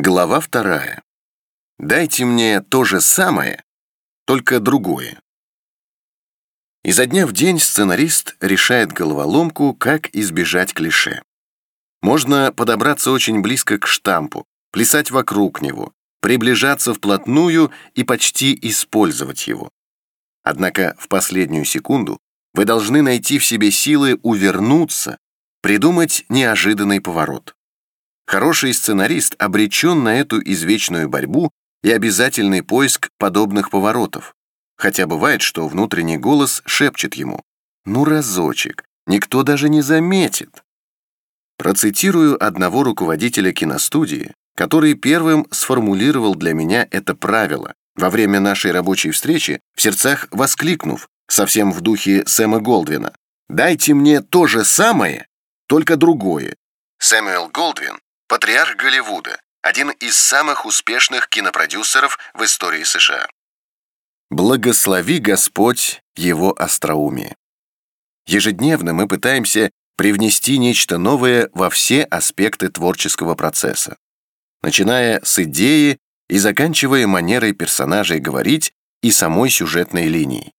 Глава вторая. Дайте мне то же самое, только другое. Изо дня в день сценарист решает головоломку, как избежать клише. Можно подобраться очень близко к штампу, плясать вокруг него, приближаться вплотную и почти использовать его. Однако в последнюю секунду вы должны найти в себе силы увернуться, придумать неожиданный поворот. Хороший сценарист обречен на эту извечную борьбу и обязательный поиск подобных поворотов. Хотя бывает, что внутренний голос шепчет ему «Ну, разочек, никто даже не заметит». Процитирую одного руководителя киностудии, который первым сформулировал для меня это правило во время нашей рабочей встречи, в сердцах воскликнув, совсем в духе Сэма Голдвина, «Дайте мне то же самое, только другое». Сэмюэл Голдвин Патриарх Голливуда, один из самых успешных кинопродюсеров в истории США. Благослови Господь его остроумие. Ежедневно мы пытаемся привнести нечто новое во все аспекты творческого процесса, начиная с идеи и заканчивая манерой персонажей говорить и самой сюжетной линией.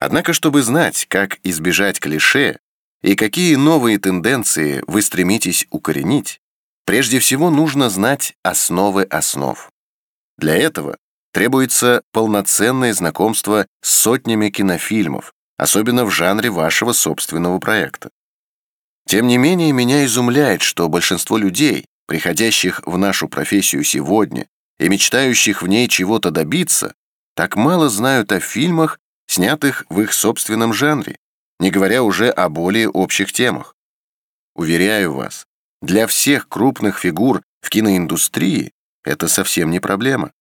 Однако, чтобы знать, как избежать клише и какие новые тенденции вы стремитесь укоренить, Прежде всего нужно знать основы основ. Для этого требуется полноценное знакомство с сотнями кинофильмов, особенно в жанре вашего собственного проекта. Тем не менее, меня изумляет, что большинство людей, приходящих в нашу профессию сегодня и мечтающих в ней чего-то добиться, так мало знают о фильмах, снятых в их собственном жанре, не говоря уже о более общих темах. Уверяю вас, для всех крупных фигур в киноиндустрии это совсем не проблема.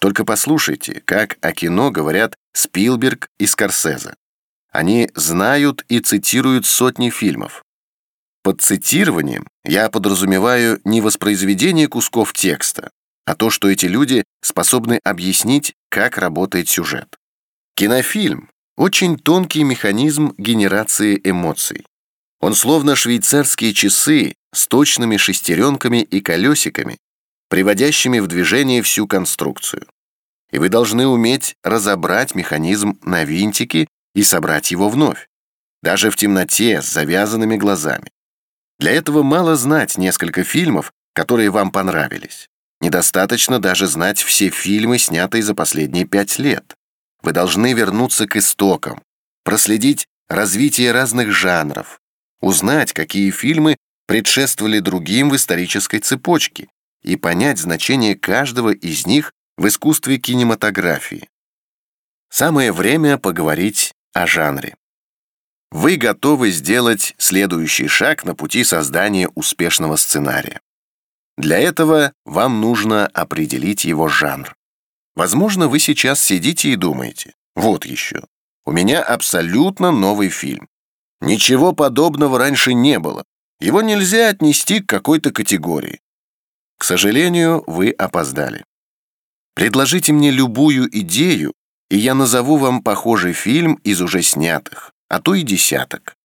Только послушайте, как о кино говорят Спилберг и Скорсезе. Они знают и цитируют сотни фильмов. Под цитированием я подразумеваю не воспроизведение кусков текста, а то, что эти люди способны объяснить, как работает сюжет. Кинофильм — очень тонкий механизм генерации эмоций. Он словно швейцарские часы с точными шестеренками и колесиками, приводящими в движение всю конструкцию. И вы должны уметь разобрать механизм на винтики и собрать его вновь, даже в темноте с завязанными глазами. Для этого мало знать несколько фильмов, которые вам понравились. Недостаточно даже знать все фильмы, снятые за последние пять лет. Вы должны вернуться к истокам, проследить развитие разных жанров, узнать, какие фильмы предшествовали другим в исторической цепочке и понять значение каждого из них в искусстве кинематографии. Самое время поговорить о жанре. Вы готовы сделать следующий шаг на пути создания успешного сценария. Для этого вам нужно определить его жанр. Возможно, вы сейчас сидите и думаете, вот еще, у меня абсолютно новый фильм. Ничего подобного раньше не было. Его нельзя отнести к какой-то категории. К сожалению, вы опоздали. Предложите мне любую идею, и я назову вам похожий фильм из уже снятых, а то и десяток.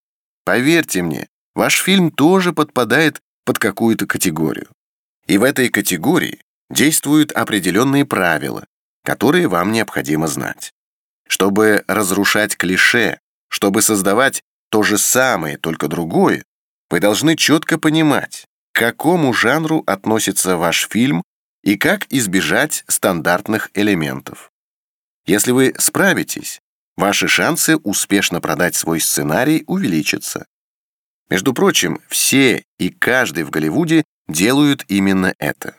Поверьте мне, ваш фильм тоже подпадает под какую-то категорию. И в этой категории действуют определенные правила, которые вам необходимо знать. Чтобы разрушать клише, чтобы создавать то же самое, только другое, вы должны четко понимать, к какому жанру относится ваш фильм и как избежать стандартных элементов. Если вы справитесь, ваши шансы успешно продать свой сценарий увеличатся. Между прочим, все и каждый в Голливуде делают именно это.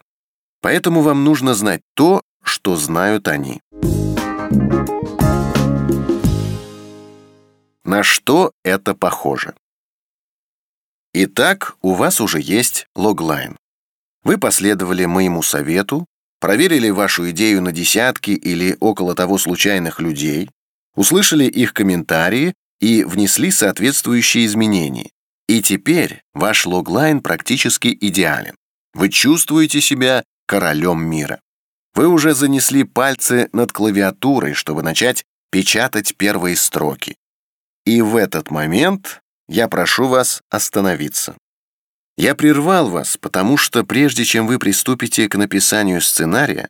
Поэтому вам нужно знать то, что знают они. На что это похоже? Итак, у вас уже есть логлайн. Вы последовали моему совету, проверили вашу идею на десятки или около того случайных людей, услышали их комментарии и внесли соответствующие изменения. И теперь ваш логлайн практически идеален. Вы чувствуете себя королем мира. Вы уже занесли пальцы над клавиатурой, чтобы начать печатать первые строки. И в этот момент я прошу вас остановиться. Я прервал вас, потому что прежде чем вы приступите к написанию сценария,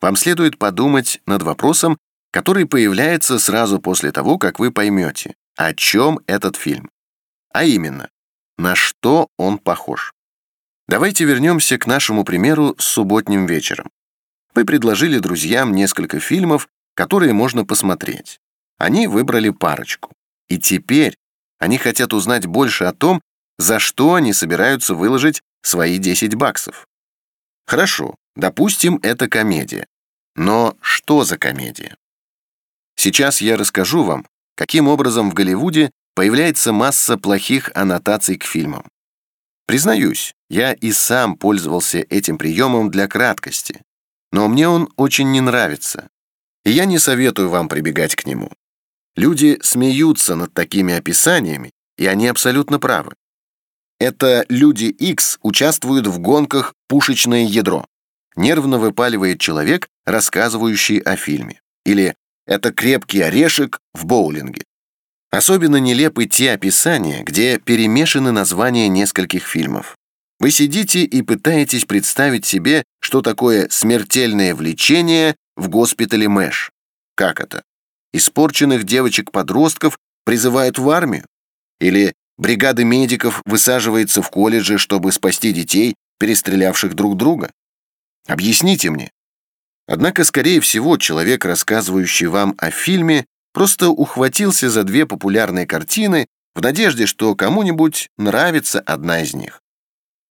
вам следует подумать над вопросом, который появляется сразу после того, как вы поймете, о чем этот фильм. А именно, на что он похож. Давайте вернемся к нашему примеру с субботним вечером. Вы предложили друзьям несколько фильмов, которые можно посмотреть. Они выбрали парочку. И теперь они хотят узнать больше о том, за что они собираются выложить свои 10 баксов. Хорошо, допустим, это комедия. Но что за комедия? Сейчас я расскажу вам, каким образом в Голливуде появляется масса плохих аннотаций к фильмам. Признаюсь, я и сам пользовался этим приемом для краткости, но мне он очень не нравится, и я не советую вам прибегать к нему. Люди смеются над такими описаниями, и они абсолютно правы. Это люди X участвуют в гонках «Пушечное ядро». Нервно выпаливает человек, рассказывающий о фильме. Или «Это крепкий орешек в боулинге». Особенно нелепы те описания, где перемешаны названия нескольких фильмов. Вы сидите и пытаетесь представить себе, что такое смертельное влечение в госпитале Мэш. Как это? Испорченных девочек-подростков призывают в армию? Или бригады медиков высаживается в колледже, чтобы спасти детей, перестрелявших друг друга? Объясните мне. Однако, скорее всего, человек, рассказывающий вам о фильме, просто ухватился за две популярные картины в надежде, что кому-нибудь нравится одна из них.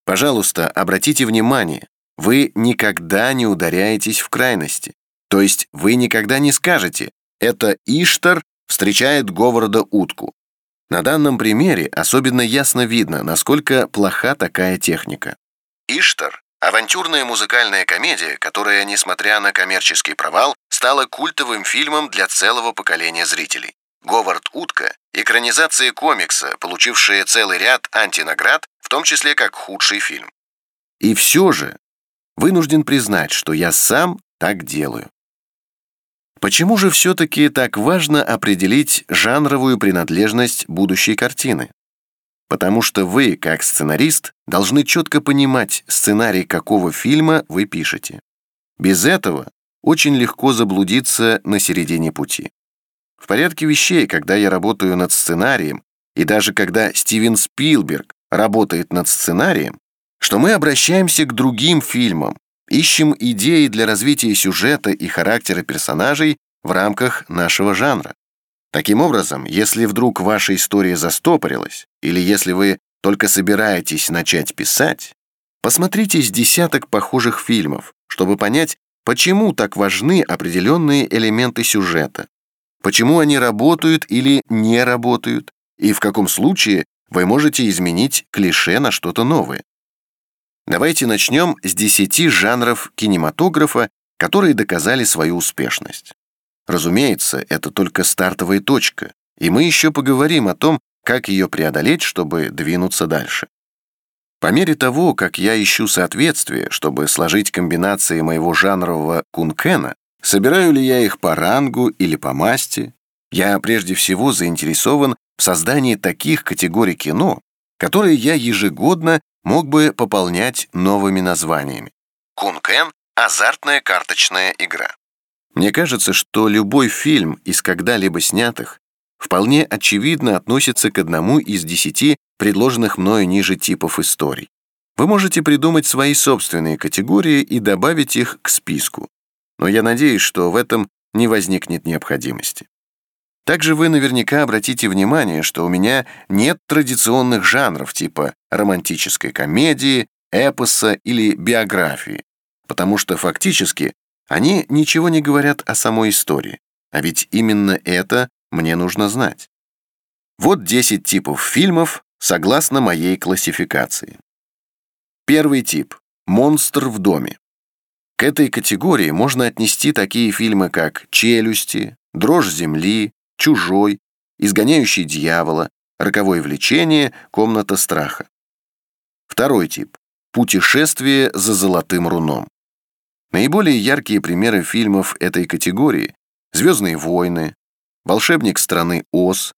Пожалуйста, обратите внимание, вы никогда не ударяетесь в крайности. То есть вы никогда не скажете «это Иштар встречает Говарда утку». На данном примере особенно ясно видно, насколько плоха такая техника. Иштар – авантюрная музыкальная комедия, которая, несмотря на коммерческий провал, стала культовым фильмом для целого поколения зрителей. Говард Утка – экранизация комикса, получившая целый ряд антинаград, в том числе как худший фильм. И все же вынужден признать, что я сам так делаю. Почему же все-таки так важно определить жанровую принадлежность будущей картины? Потому что вы, как сценарист, должны четко понимать сценарий какого фильма вы пишете. Без этого очень легко заблудиться на середине пути. В порядке вещей, когда я работаю над сценарием, и даже когда Стивен Спилберг работает над сценарием, что мы обращаемся к другим фильмам, ищем идеи для развития сюжета и характера персонажей в рамках нашего жанра. Таким образом, если вдруг ваша история застопорилась, или если вы только собираетесь начать писать, посмотрите с десяток похожих фильмов, чтобы понять, почему так важны определенные элементы сюжета, почему они работают или не работают, и в каком случае вы можете изменить клише на что-то новое. Давайте начнем с 10 жанров кинематографа, которые доказали свою успешность. Разумеется, это только стартовая точка, и мы еще поговорим о том, как ее преодолеть, чтобы двинуться дальше. По мере того, как я ищу соответствие, чтобы сложить комбинации моего жанрового кункена, собираю ли я их по рангу или по масти, я прежде всего заинтересован в создании таких категорий кино, которые я ежегодно мог бы пополнять новыми названиями. Кункен – азартная карточная игра. Мне кажется, что любой фильм из когда-либо снятых вполне очевидно относится к одному из десяти предложенных мною ниже типов историй. Вы можете придумать свои собственные категории и добавить их к списку, но я надеюсь, что в этом не возникнет необходимости. Также вы наверняка обратите внимание, что у меня нет традиционных жанров типа романтической комедии, эпоса или биографии, потому что фактически они ничего не говорят о самой истории, а ведь именно это мне нужно знать. Вот 10 типов фильмов согласно моей классификации. Первый тип – монстр в доме. К этой категории можно отнести такие фильмы, как «Челюсти», «Дрожь земли», «Чужой», «Изгоняющий дьявола», «Роковое влечение», «Комната страха». Второй тип – «Путешествие за золотым руном». Наиболее яркие примеры фильмов этой категории – «Звездные войны», «Волшебник страны Оз»,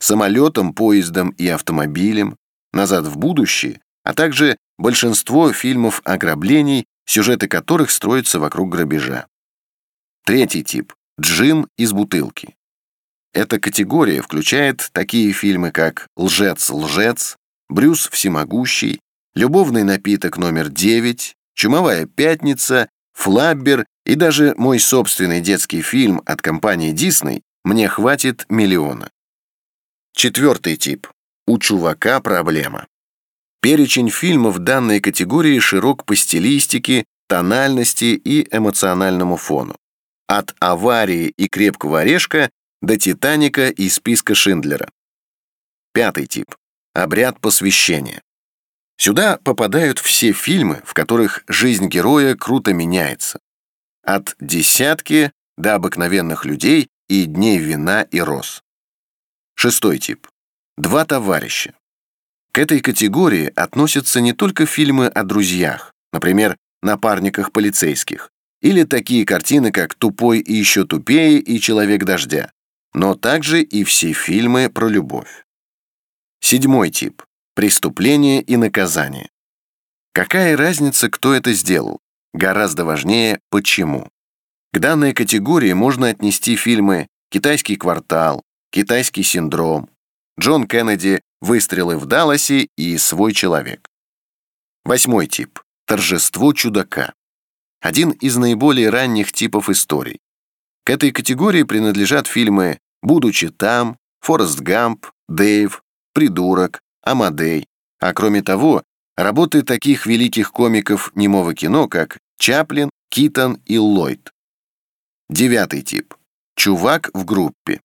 «Самолетом, поездом и автомобилем», «Назад в будущее», а также большинство фильмов ограблений, сюжеты которых строятся вокруг грабежа. Третий тип – джин из бутылки. Эта категория включает такие фильмы, как «Лжец-лжец», «Брюс всемогущий», «Любовный напиток номер 9», «Чумовая пятница», «Флаббер» и даже мой собственный детский фильм от компании Disney «Мне хватит миллиона». Четвертый тип. У чувака проблема. Перечень фильмов данной категории широк по стилистике, тональности и эмоциональному фону. От «Аварии» и «Крепкого орешка» до «Титаника» и списка Шиндлера. Пятый тип. Обряд посвящения. Сюда попадают все фильмы, в которых жизнь героя круто меняется. От «Десятки» до «Обыкновенных людей» и «Дней вина и роз». Шестой тип. Два товарища. К этой категории относятся не только фильмы о друзьях, например, напарниках полицейских, или такие картины, как «Тупой и еще тупее» и «Человек дождя», но также и все фильмы про любовь. Седьмой тип. Преступление и наказание. Какая разница, кто это сделал? Гораздо важнее, почему. К данной категории можно отнести фильмы «Китайский квартал», Китайский синдром, Джон Кеннеди, выстрелы в Далласе и свой человек. Восьмой тип. Торжество чудака. Один из наиболее ранних типов историй. Этой категории принадлежат фильмы «Будучи там», «Форест Гамп», «Дэйв», «Придурок», «Амадей», а кроме того, работы таких великих комиков немого кино, как Чаплин, Китон и Ллойд. Девятый тип. Чувак в группе.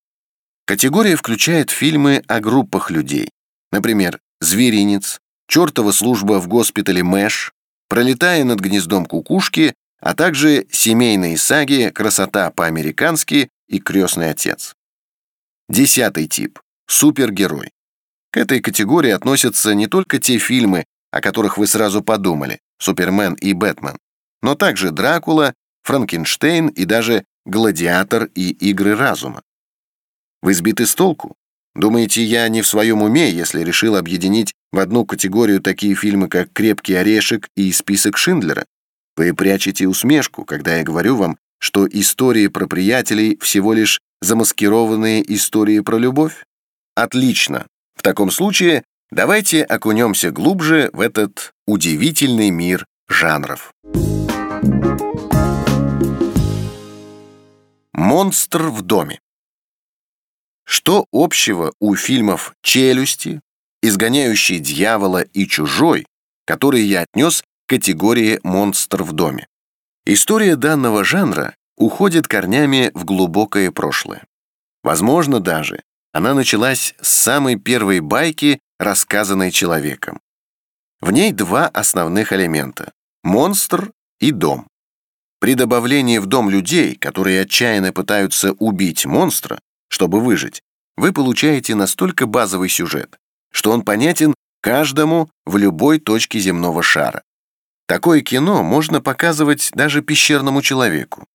Категория включает фильмы о группах людей. Например, «Зверинец», «Чертова служба в госпитале Мэш», «Пролетая над гнездом кукушки», а также семейные саги «Красота по-американски» и «Крестный отец». Десятый тип – супергерой. К этой категории относятся не только те фильмы, о которых вы сразу подумали – «Супермен» и «Бэтмен», но также «Дракула», «Франкенштейн» и даже «Гладиатор» и «Игры разума». Вы сбиты с толку? Думаете, я не в своем уме, если решил объединить в одну категорию такие фильмы, как «Крепкий орешек» и «Список Шиндлера»? Вы прячете усмешку, когда я говорю вам, что истории про приятелей всего лишь замаскированные истории про любовь? Отлично. В таком случае давайте окунемся глубже в этот удивительный мир жанров. Монстр в доме. Что общего у фильмов «Челюсти», «Изгоняющий дьявола» и «Чужой», которые я отнес категории «Монстр в доме»? История данного жанра уходит корнями в глубокое прошлое. Возможно даже, она началась с самой первой байки, рассказанной человеком. В ней два основных элемента – монстр и дом. При добавлении в дом людей, которые отчаянно пытаются убить монстра, чтобы выжить, вы получаете настолько базовый сюжет, что он понятен каждому в любой точке земного шара. Такое кино можно показывать даже пещерному человеку.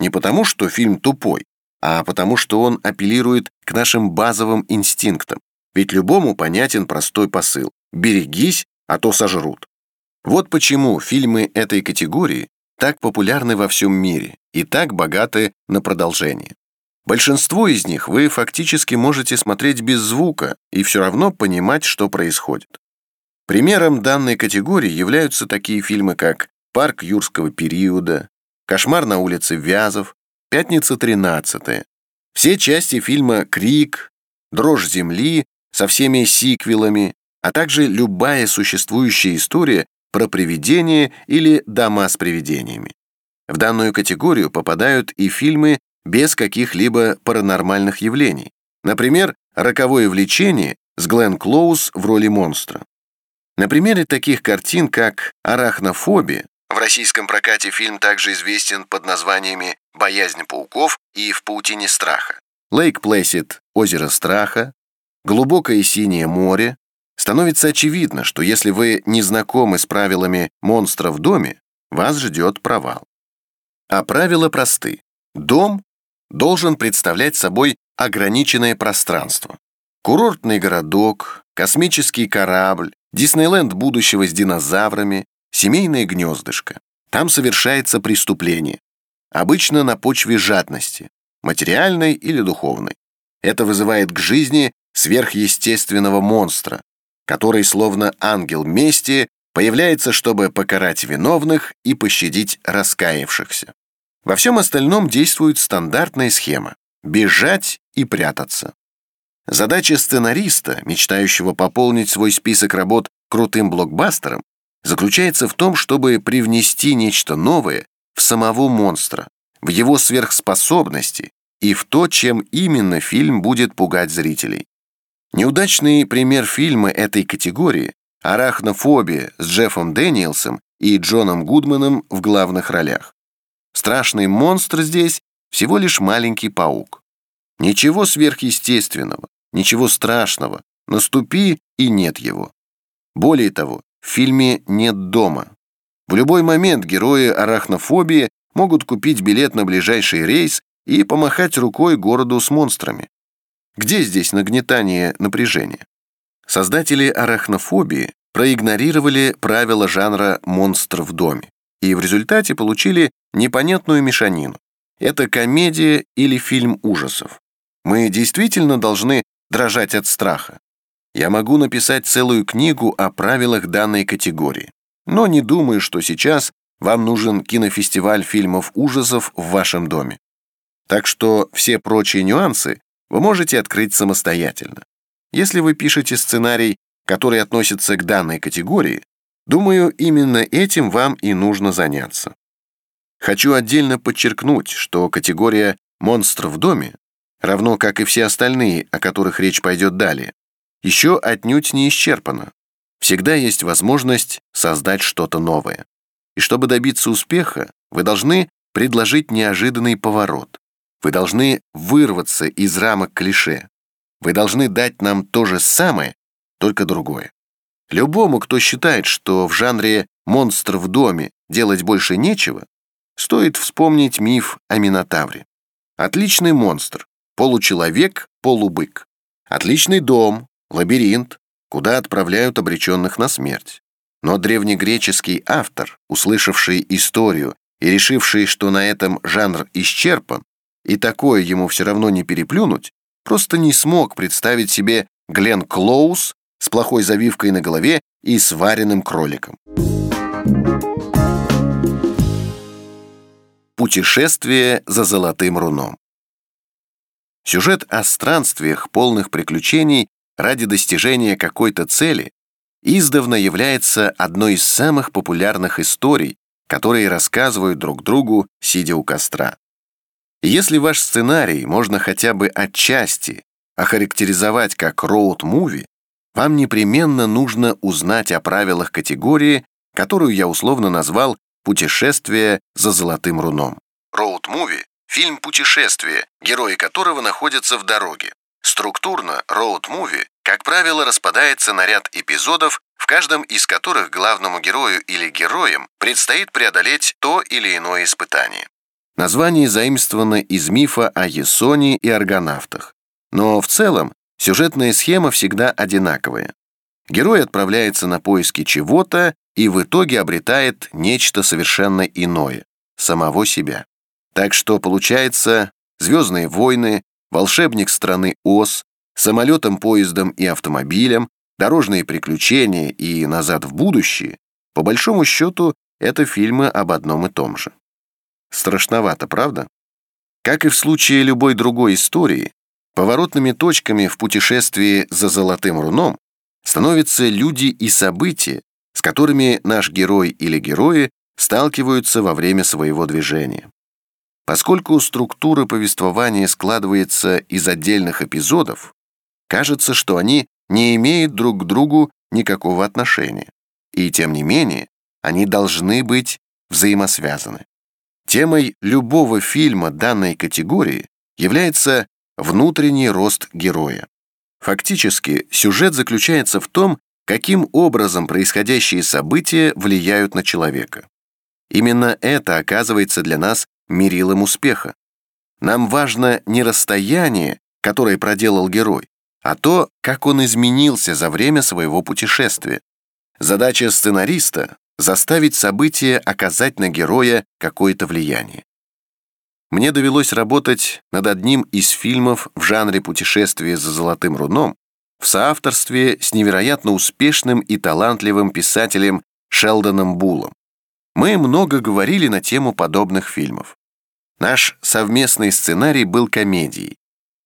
Не потому, что фильм тупой, а потому, что он апеллирует к нашим базовым инстинктам. Ведь любому понятен простой посыл «берегись, а то сожрут». Вот почему фильмы этой категории так популярны во всем мире и так богаты на продолжение. Большинство из них вы фактически можете смотреть без звука и все равно понимать, что происходит. Примером данной категории являются такие фильмы, как «Парк юрского периода», «Кошмар на улице Вязов», «Пятница 13 все части фильма «Крик», «Дрожь земли» со всеми сиквелами, а также любая существующая история про привидения или дома с привидениями. В данную категорию попадают и фильмы без каких-либо паранормальных явлений. Например, «Роковое влечение» с Глен Клоуз в роли монстра. На примере таких картин, как «Арахнофобия», в российском прокате фильм также известен под названиями «Боязнь пауков» и «В паутине страха», «Лейк Плэсид. Озеро страха», «Глубокое синее море», становится очевидно, что если вы не знакомы с правилами монстра в доме, вас ждет провал. А правила просты. Дом должен представлять собой ограниченное пространство. Курортный городок, космический корабль, Диснейленд будущего с динозаврами, семейное гнездышко. Там совершается преступление. Обычно на почве жадности, материальной или духовной. Это вызывает к жизни сверхъестественного монстра, который, словно ангел мести, появляется, чтобы покарать виновных и пощадить раскаявшихся. Во всем остальном действует стандартная схема – бежать и прятаться. Задача сценариста, мечтающего пополнить свой список работ крутым блокбастером, заключается в том, чтобы привнести нечто новое в самого монстра, в его сверхспособности и в то, чем именно фильм будет пугать зрителей. Неудачный пример фильма этой категории – «Арахнофобия» с Джеффом Дэниелсом и Джоном Гудманом в главных ролях. Страшный монстр здесь всего лишь маленький паук. Ничего сверхъестественного, Ничего страшного, наступи и нет его. Более того, в фильме нет дома. В любой момент герои арахнофобии могут купить билет на ближайший рейс и помахать рукой городу с монстрами. Где здесь нагнетание напряжения? Создатели арахнофобии проигнорировали правила жанра «монстр в доме» и в результате получили непонятную мешанину. Это комедия или фильм ужасов. Мы действительно должны дрожать от страха. Я могу написать целую книгу о правилах данной категории, но не думаю, что сейчас вам нужен кинофестиваль фильмов ужасов в вашем доме. Так что все прочие нюансы вы можете открыть самостоятельно. Если вы пишете сценарий, который относится к данной категории, думаю, именно этим вам и нужно заняться. Хочу отдельно подчеркнуть, что категория «монстр в доме» равно как и все остальные, о которых речь пойдет далее, еще отнюдь не исчерпано. Всегда есть возможность создать что-то новое. И чтобы добиться успеха, вы должны предложить неожиданный поворот. Вы должны вырваться из рамок клише. Вы должны дать нам то же самое, только другое. Любому, кто считает, что в жанре «монстр в доме» делать больше нечего, стоит вспомнить миф о Минотавре. Отличный монстр, Получеловек, полубык. Отличный дом, лабиринт, куда отправляют обреченных на смерть. Но древнегреческий автор, услышавший историю и решивший, что на этом жанр исчерпан, и такое ему все равно не переплюнуть, просто не смог представить себе Глен Клоус с плохой завивкой на голове и сваренным кроликом. Путешествие за золотым руном. Сюжет о странствиях, полных приключений ради достижения какой-то цели, издавна является одной из самых популярных историй, которые рассказывают друг другу, сидя у костра. если ваш сценарий можно хотя бы отчасти охарактеризовать как роуд-муви, вам непременно нужно узнать о правилах категории, которую я условно назвал «путешествие за золотым руном». Роуд-муви Фильм «Путешествие», герои которого находятся в дороге. Структурно роуд-муви, как правило, распадается на ряд эпизодов, в каждом из которых главному герою или героям предстоит преодолеть то или иное испытание. Название заимствовано из мифа о Есоне и аргонавтах. Но в целом сюжетная схема всегда одинаковая. Герой отправляется на поиски чего-то и в итоге обретает нечто совершенно иное – самого себя. Так что получается «Звездные войны», «Волшебник страны Оз», «Самолетом, поездом и автомобилем», «Дорожные приключения» и «Назад в будущее» по большому счету это фильмы об одном и том же. Страшновато, правда? Как и в случае любой другой истории, поворотными точками в путешествии за золотым руном становятся люди и события, с которыми наш герой или герои сталкиваются во время своего движения. Поскольку структура повествования складывается из отдельных эпизодов, кажется, что они не имеют друг к другу никакого отношения. И тем не менее, они должны быть взаимосвязаны. Темой любого фильма данной категории является внутренний рост героя. Фактически, сюжет заключается в том, каким образом происходящие события влияют на человека. Именно это оказывается для нас мерилом успеха. Нам важно не расстояние, которое проделал герой, а то, как он изменился за время своего путешествия, Задача сценариста — заставить события оказать на героя какое-то влияние. Мне довелось работать над одним из фильмов в жанре путешествия за золотым руном в соавторстве с невероятно успешным и талантливым писателем Шелдоном Буллом. Мы много говорили на тему подобных фильмов. Наш совместный сценарий был комедией,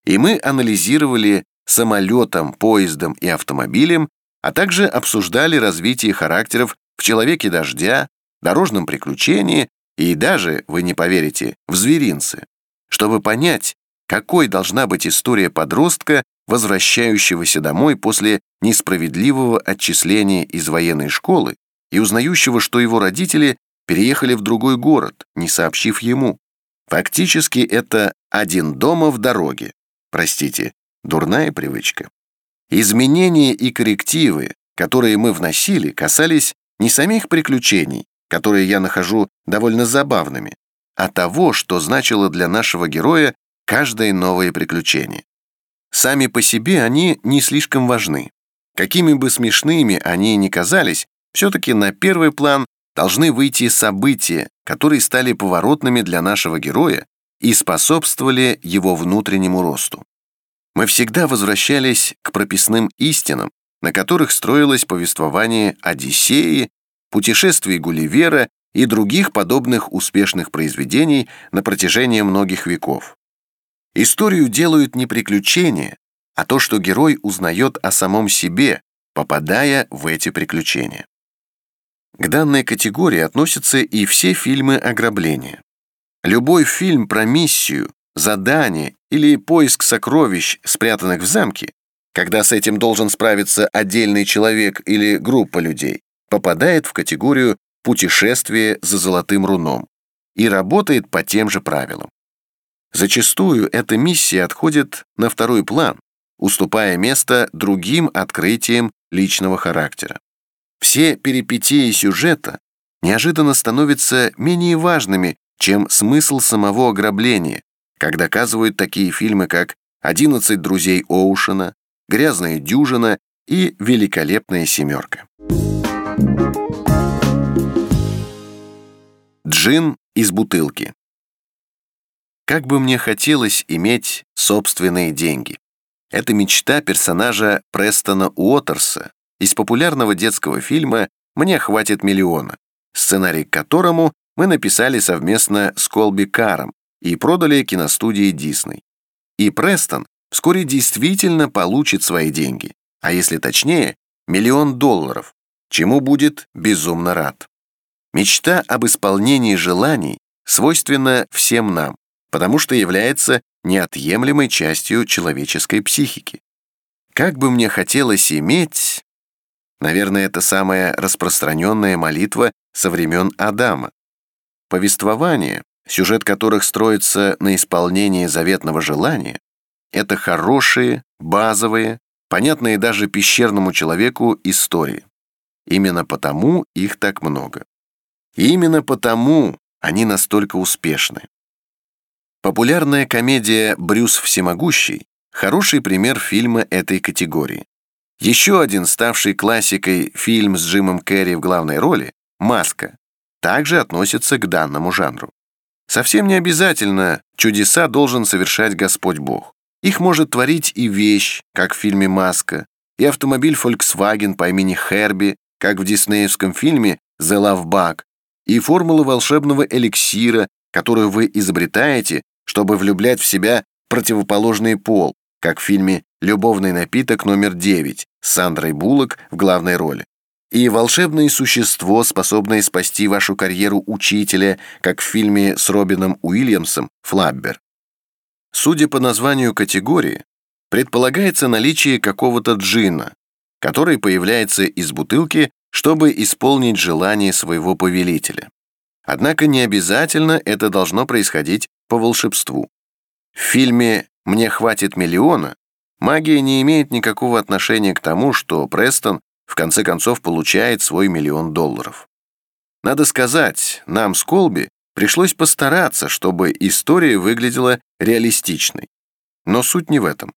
и мы анализировали самолетом, поездом и автомобилем, а также обсуждали развитие характеров в «Человеке дождя», «Дорожном приключении» и даже, вы не поверите, в «Зверинце», чтобы понять, какой должна быть история подростка, возвращающегося домой после несправедливого отчисления из военной школы и узнающего, что его родители переехали в другой город, не сообщив ему. Фактически это один дома в дороге. Простите, дурная привычка. Изменения и коррективы, которые мы вносили, касались не самих приключений, которые я нахожу довольно забавными, а того, что значило для нашего героя каждое новое приключение. Сами по себе они не слишком важны. Какими бы смешными они ни казались, все-таки на первый план должны выйти события, которые стали поворотными для нашего героя и способствовали его внутреннему росту. Мы всегда возвращались к прописным истинам, на которых строилось повествование Одиссеи, путешествий Гулливера и других подобных успешных произведений на протяжении многих веков. Историю делают не приключения, а то, что герой узнает о самом себе, попадая в эти приключения. К данной категории относятся и все фильмы ограбления. Любой фильм про миссию, задание или поиск сокровищ, спрятанных в замке, когда с этим должен справиться отдельный человек или группа людей, попадает в категорию «путешествие за золотым руном» и работает по тем же правилам. Зачастую эта миссия отходит на второй план, уступая место другим открытиям личного характера. Все перипетии сюжета неожиданно становятся менее важными, чем смысл самого ограбления, как доказывают такие фильмы, как «Одиннадцать друзей Оушена», «Грязная дюжина» и «Великолепная семерка». Джин из бутылки. Как бы мне хотелось иметь собственные деньги. Это мечта персонажа Престона Уотерса из популярного детского фильма «Мне хватит миллиона», сценарий к которому мы написали совместно с Колби Каром и продали киностудии Дисней. И Престон вскоре действительно получит свои деньги, а если точнее, миллион долларов, чему будет безумно рад. Мечта об исполнении желаний свойственна всем нам, потому что является неотъемлемой частью человеческой психики. Как бы мне хотелось иметь... Наверное, это самая распространенная молитва со времен Адама. Повествование, сюжет которых строится на исполнении заветного желания, это хорошие, базовые, понятные даже пещерному человеку истории. Именно потому их так много. И именно потому они настолько успешны. Популярная комедия «Брюс всемогущий» — хороший пример фильма этой категории. Еще один ставший классикой фильм с Джимом Керри в главной роли «Маска» также относится к данному жанру. Совсем не обязательно чудеса должен совершать Господь Бог. Их может творить и вещь, как в фильме «Маска», и автомобиль Volkswagen по имени Херби, как в диснеевском фильме «The Love Bug», и формула волшебного эликсира, которую вы изобретаете, чтобы влюблять в себя противоположный пол, как в фильме «Любовный напиток номер 9» с Сандрой Буллок в главной роли. И волшебное существо, способное спасти вашу карьеру учителя, как в фильме с Робином Уильямсом «Флаббер». Судя по названию категории, предполагается наличие какого-то джина, который появляется из бутылки, чтобы исполнить желание своего повелителя. Однако не обязательно это должно происходить по волшебству. В фильме «Мне хватит миллиона» магия не имеет никакого отношения к тому, что Престон в конце концов получает свой миллион долларов. Надо сказать, нам с Колби пришлось постараться, чтобы история выглядела реалистичной. Но суть не в этом.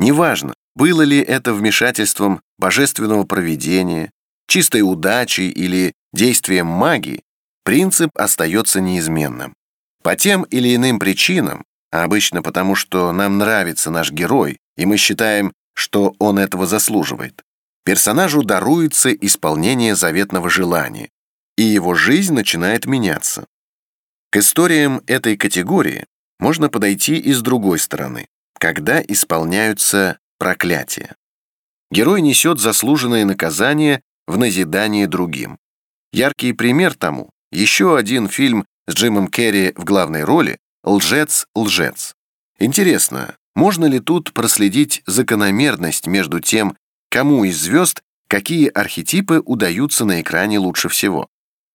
Неважно, было ли это вмешательством божественного провидения, чистой удачей или действием магии, принцип остается неизменным. По тем или иным причинам, а обычно потому, что нам нравится наш герой, и мы считаем, что он этого заслуживает, персонажу даруется исполнение заветного желания, и его жизнь начинает меняться. К историям этой категории можно подойти и с другой стороны, когда исполняются проклятия. Герой несет заслуженное наказание в назидание другим. Яркий пример тому – еще один фильм с Джимом Керри в главной роли «Лжец, лжец». Интересно, можно ли тут проследить закономерность между тем, кому из звезд какие архетипы удаются на экране лучше всего?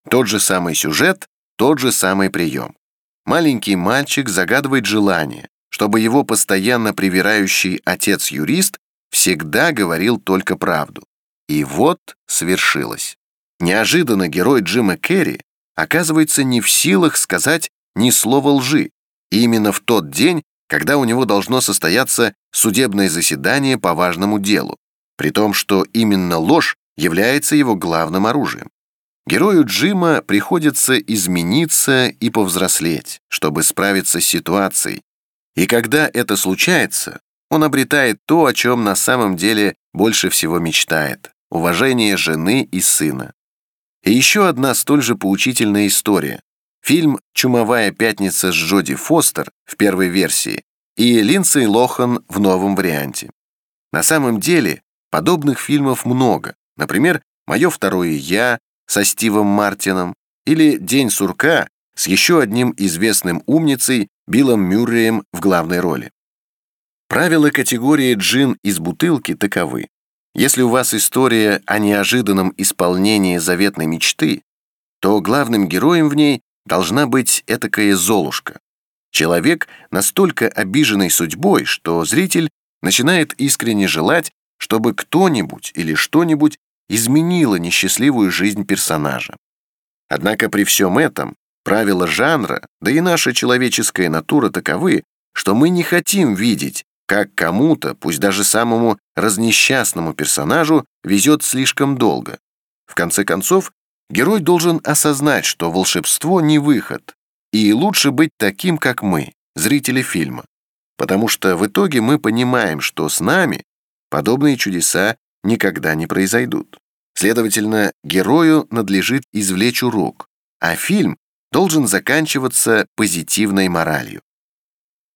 Тот же самый сюжет, тот же самый прием. Маленький мальчик загадывает желание, чтобы его постоянно привирающий отец-юрист всегда говорил только правду. И вот свершилось. Неожиданно герой Джима Керри оказывается не в силах сказать ни слова лжи, именно в тот день, когда у него должно состояться судебное заседание по важному делу, при том, что именно ложь является его главным оружием. Герою Джима приходится измениться и повзрослеть, чтобы справиться с ситуацией. И когда это случается, он обретает то, о чем на самом деле больше всего мечтает – уважение жены и сына. И еще одна столь же поучительная история. Фильм «Чумовая пятница» с Джоди Фостер в первой версии и Линдсей Лохан в новом варианте. На самом деле, подобных фильмов много. Например, «Мое второе я» со Стивом Мартином или «День сурка» с еще одним известным умницей Биллом Мюрреем в главной роли. Правила категории «джин из бутылки» таковы. Если у вас история о неожиданном исполнении заветной мечты, то главным героем в ней должна быть этакая Золушка. Человек, настолько обиженный судьбой, что зритель начинает искренне желать, чтобы кто-нибудь или что-нибудь изменило несчастливую жизнь персонажа. Однако при всем этом правила жанра, да и наша человеческая натура таковы, что мы не хотим видеть, как кому-то, пусть даже самому разнесчастному персонажу, везет слишком долго. В конце концов, герой должен осознать, что волшебство не выход, и лучше быть таким, как мы, зрители фильма. Потому что в итоге мы понимаем, что с нами подобные чудеса никогда не произойдут. Следовательно, герою надлежит извлечь урок, а фильм должен заканчиваться позитивной моралью.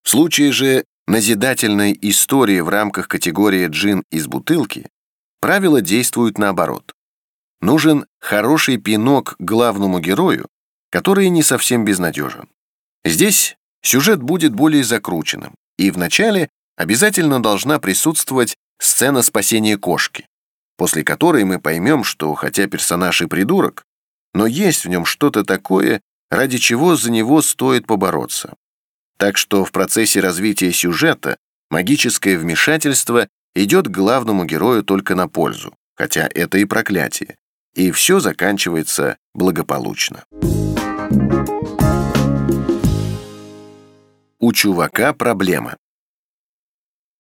В случае же назидательной истории в рамках категории «джин из бутылки» правила действуют наоборот. Нужен хороший пинок главному герою, который не совсем безнадежен. Здесь сюжет будет более закрученным, и вначале обязательно должна присутствовать сцена спасения кошки, после которой мы поймем, что хотя персонаж и придурок, но есть в нем что-то такое, ради чего за него стоит побороться. Так что в процессе развития сюжета магическое вмешательство идет главному герою только на пользу, хотя это и проклятие, и все заканчивается благополучно. У чувака проблема.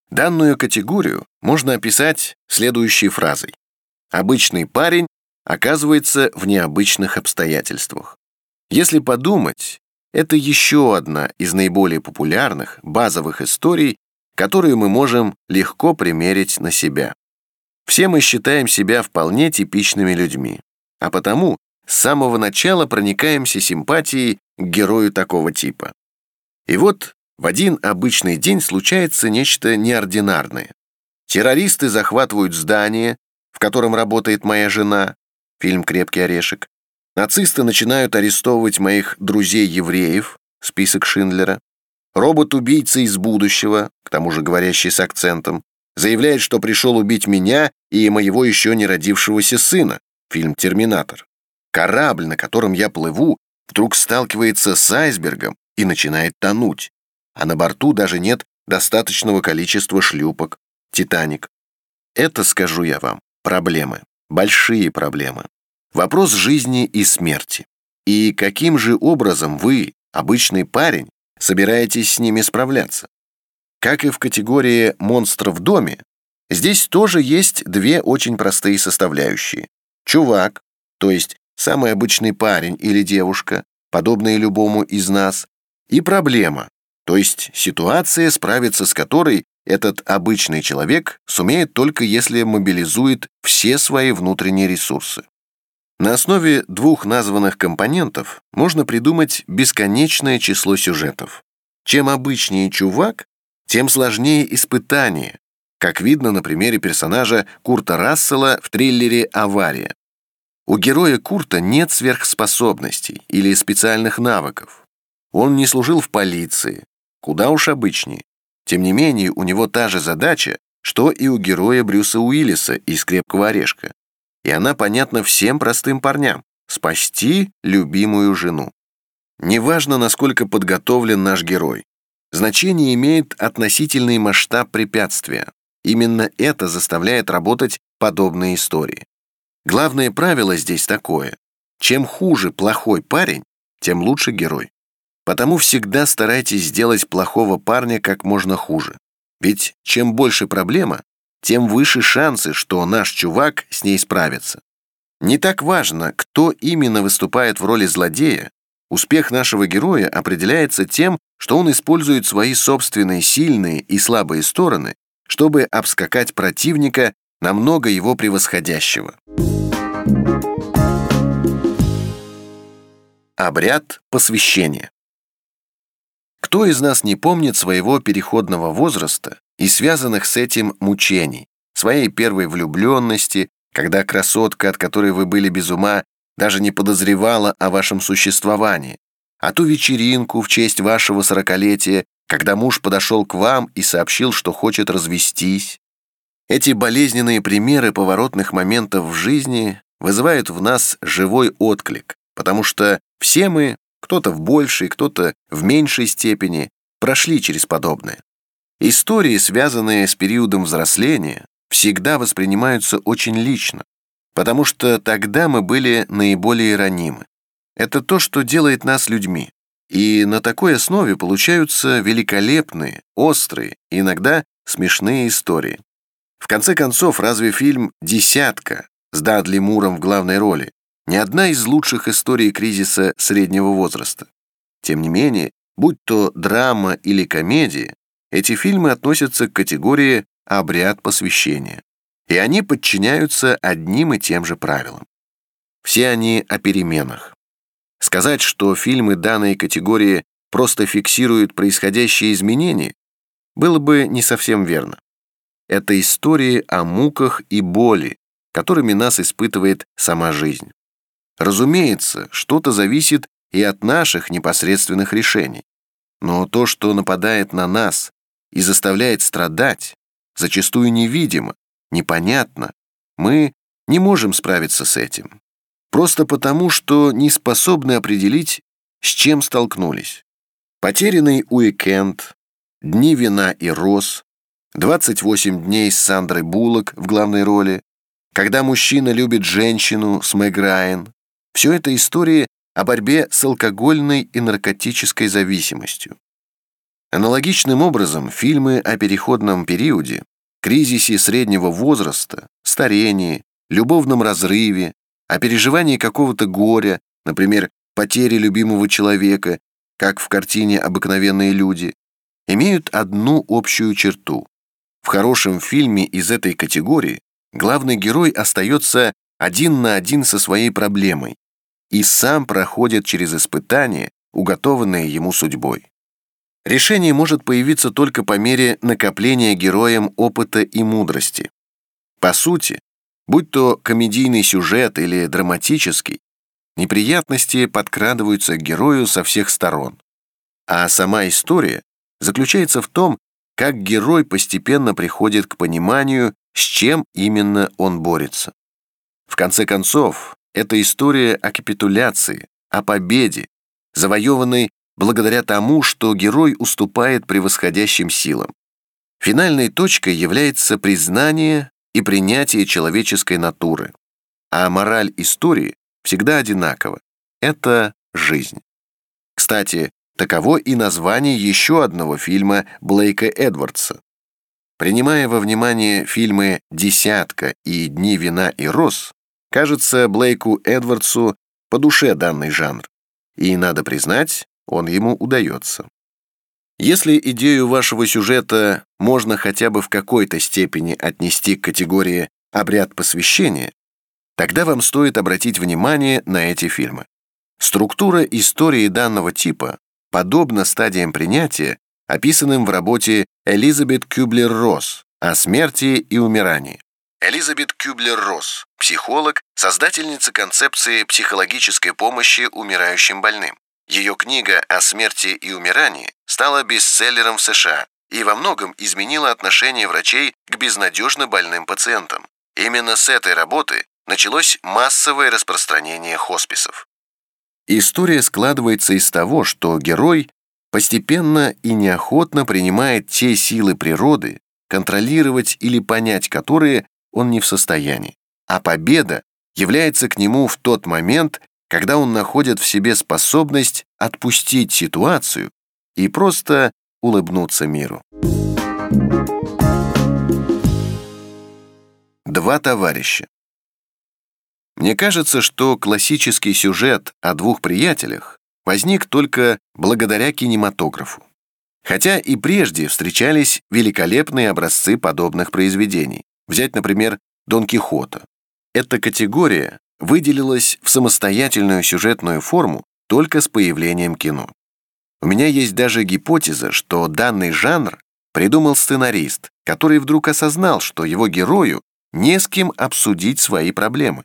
Данную категорию можно описать следующей фразой. Обычный парень оказывается в необычных обстоятельствах. Если подумать, это еще одна из наиболее популярных, базовых историй, которую мы можем легко примерить на себя. Все мы считаем себя вполне типичными людьми, а потому с самого начала проникаемся симпатией к герою такого типа. И вот в один обычный день случается нечто неординарное. Террористы захватывают здание, в котором работает моя жена, фильм «Крепкий орешек», Нацисты начинают арестовывать моих друзей-евреев, список Шиндлера. Робот-убийца из будущего, к тому же говорящий с акцентом, заявляет, что пришел убить меня и моего еще не родившегося сына, фильм «Терминатор». Корабль, на котором я плыву, вдруг сталкивается с айсбергом и начинает тонуть, а на борту даже нет достаточного количества шлюпок, «Титаник». Это, скажу я вам, проблемы, большие проблемы. Вопрос жизни и смерти. И каким же образом вы, обычный парень, собираетесь с ними справляться? Как и в категории «монстр в доме», здесь тоже есть две очень простые составляющие – чувак, то есть самый обычный парень или девушка, подобные любому из нас, и проблема, то есть ситуация, справиться с которой этот обычный человек сумеет только если мобилизует все свои внутренние ресурсы. На основе двух названных компонентов можно придумать бесконечное число сюжетов. Чем обычнее чувак, тем сложнее испытание, как видно на примере персонажа Курта Рассела в триллере «Авария». У героя Курта нет сверхспособностей или специальных навыков. Он не служил в полиции, куда уж обычнее. Тем не менее, у него та же задача, что и у героя Брюса Уиллиса из «Крепкого орешка». И она понятна всем простым парням – спасти любимую жену. Неважно, насколько подготовлен наш герой. Значение имеет относительный масштаб препятствия. Именно это заставляет работать подобные истории. Главное правило здесь такое. Чем хуже плохой парень, тем лучше герой. Потому всегда старайтесь сделать плохого парня как можно хуже. Ведь чем больше проблема, тем выше шансы, что наш чувак с ней справится. Не так важно, кто именно выступает в роли злодея, успех нашего героя определяется тем, что он использует свои собственные сильные и слабые стороны, чтобы обскакать противника, намного его превосходящего. Обряд посвящения. Кто из нас не помнит своего переходного возраста и связанных с этим мучений, своей первой влюбленности, когда красотка, от которой вы были без ума, даже не подозревала о вашем существовании, а ту вечеринку в честь вашего сорокалетия, когда муж подошел к вам и сообщил, что хочет развестись. Эти болезненные примеры поворотных моментов в жизни вызывают в нас живой отклик, потому что все мы, кто-то в большей, кто-то в меньшей степени, прошли через подобное. Истории, связанные с периодом взросления, всегда воспринимаются очень лично, потому что тогда мы были наиболее ранимы. Это то, что делает нас людьми. И на такой основе получаются великолепные, острые, иногда смешные истории. В конце концов, разве фильм «Десятка» с Дадли Муром в главной роли не одна из лучших историй кризиса среднего возраста. Тем не менее, будь то драма или комедия, эти фильмы относятся к категории «обряд посвящения», и они подчиняются одним и тем же правилам. Все они о переменах. Сказать, что фильмы данной категории просто фиксируют происходящие изменения, было бы не совсем верно. Это истории о муках и боли, которыми нас испытывает сама жизнь. Разумеется, что-то зависит и от наших непосредственных решений. Но то, что нападает на нас и заставляет страдать, зачастую невидимо, непонятно, мы не можем справиться с этим. Просто потому, что не способны определить, с чем столкнулись. Потерянный уикенд, дни вина и роз, 28 дней с Сандрой Буллок в главной роли, когда мужчина любит женщину с Мэг Райан, все это истории о борьбе с алкогольной и наркотической зависимостью. Аналогичным образом фильмы о переходном периоде, кризисе среднего возраста, старении, любовном разрыве, о переживании какого-то горя, например, потери любимого человека, как в картине «Обыкновенные люди», имеют одну общую черту. В хорошем фильме из этой категории главный герой остается один на один со своей проблемой и сам проходит через испытания, уготованные ему судьбой. Решение может появиться только по мере накопления героем опыта и мудрости. По сути, будь то комедийный сюжет или драматический, неприятности подкрадываются к герою со всех сторон. А сама история заключается в том, как герой постепенно приходит к пониманию, с чем именно он борется. В конце концов, это история о капитуляции, о победе, завоеванной благодаря тому, что герой уступает превосходящим силам. Финальной точкой является признание и принятие человеческой натуры. А мораль истории всегда одинакова. Это жизнь. Кстати, таково и название еще одного фильма Блейка Эдвардса. Принимая во внимание фильмы «Десятка» и «Дни вина и роз», Кажется, Блейку Эдвардсу по душе данный жанр, и, надо признать, он ему удается. Если идею вашего сюжета можно хотя бы в какой-то степени отнести к категории «обряд посвящения», тогда вам стоит обратить внимание на эти фильмы. Структура истории данного типа подобна стадиям принятия, описанным в работе Элизабет Кюблер-Росс о смерти и умирании. Элизабет Кюблер-Росс, психолог, создательница концепции психологической помощи умирающим больным. Ее книга о смерти и умирании стала бестселлером в США и во многом изменила отношение врачей к безнадежно больным пациентам. Именно с этой работы началось массовое распространение хосписов. История складывается из того, что герой постепенно и неохотно принимает те силы природы, контролировать или понять которые он не в состоянии, а победа является к нему в тот момент, когда он находит в себе способность отпустить ситуацию и просто улыбнуться миру. Два товарища. Мне кажется, что классический сюжет о двух приятелях возник только благодаря кинематографу. Хотя и прежде встречались великолепные образцы подобных произведений. Взять, например, Дон Кихота. Эта категория выделилась в самостоятельную сюжетную форму только с появлением кино. У меня есть даже гипотеза, что данный жанр придумал сценарист, который вдруг осознал, что его герою не с кем обсудить свои проблемы.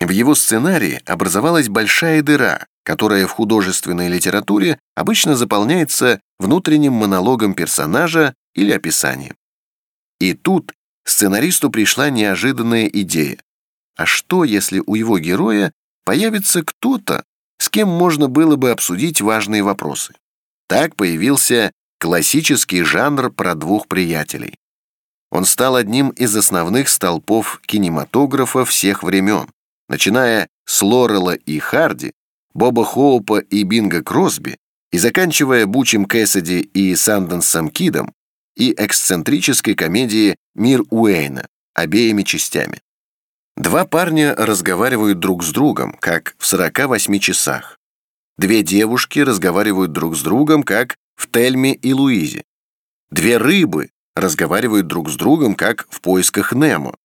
В его сценарии образовалась большая дыра, которая в художественной литературе обычно заполняется внутренним монологом персонажа или описанием. И тут сценаристу пришла неожиданная идея. А что, если у его героя появится кто-то, с кем можно было бы обсудить важные вопросы? Так появился классический жанр про двух приятелей. Он стал одним из основных столпов кинематографа всех времен, начиная с Лорела и Харди, Боба Хоупа и Бинга Кросби и заканчивая Бучем Кэссиди и Санденсом Кидом и эксцентрической комедии «Мир Уэйна» обеими частями. Два парня разговаривают друг с другом, как в 48 часах. Две девушки разговаривают друг с другом, как в Тельме и Луизе. Две рыбы разговаривают друг с другом, как в поисках Немо.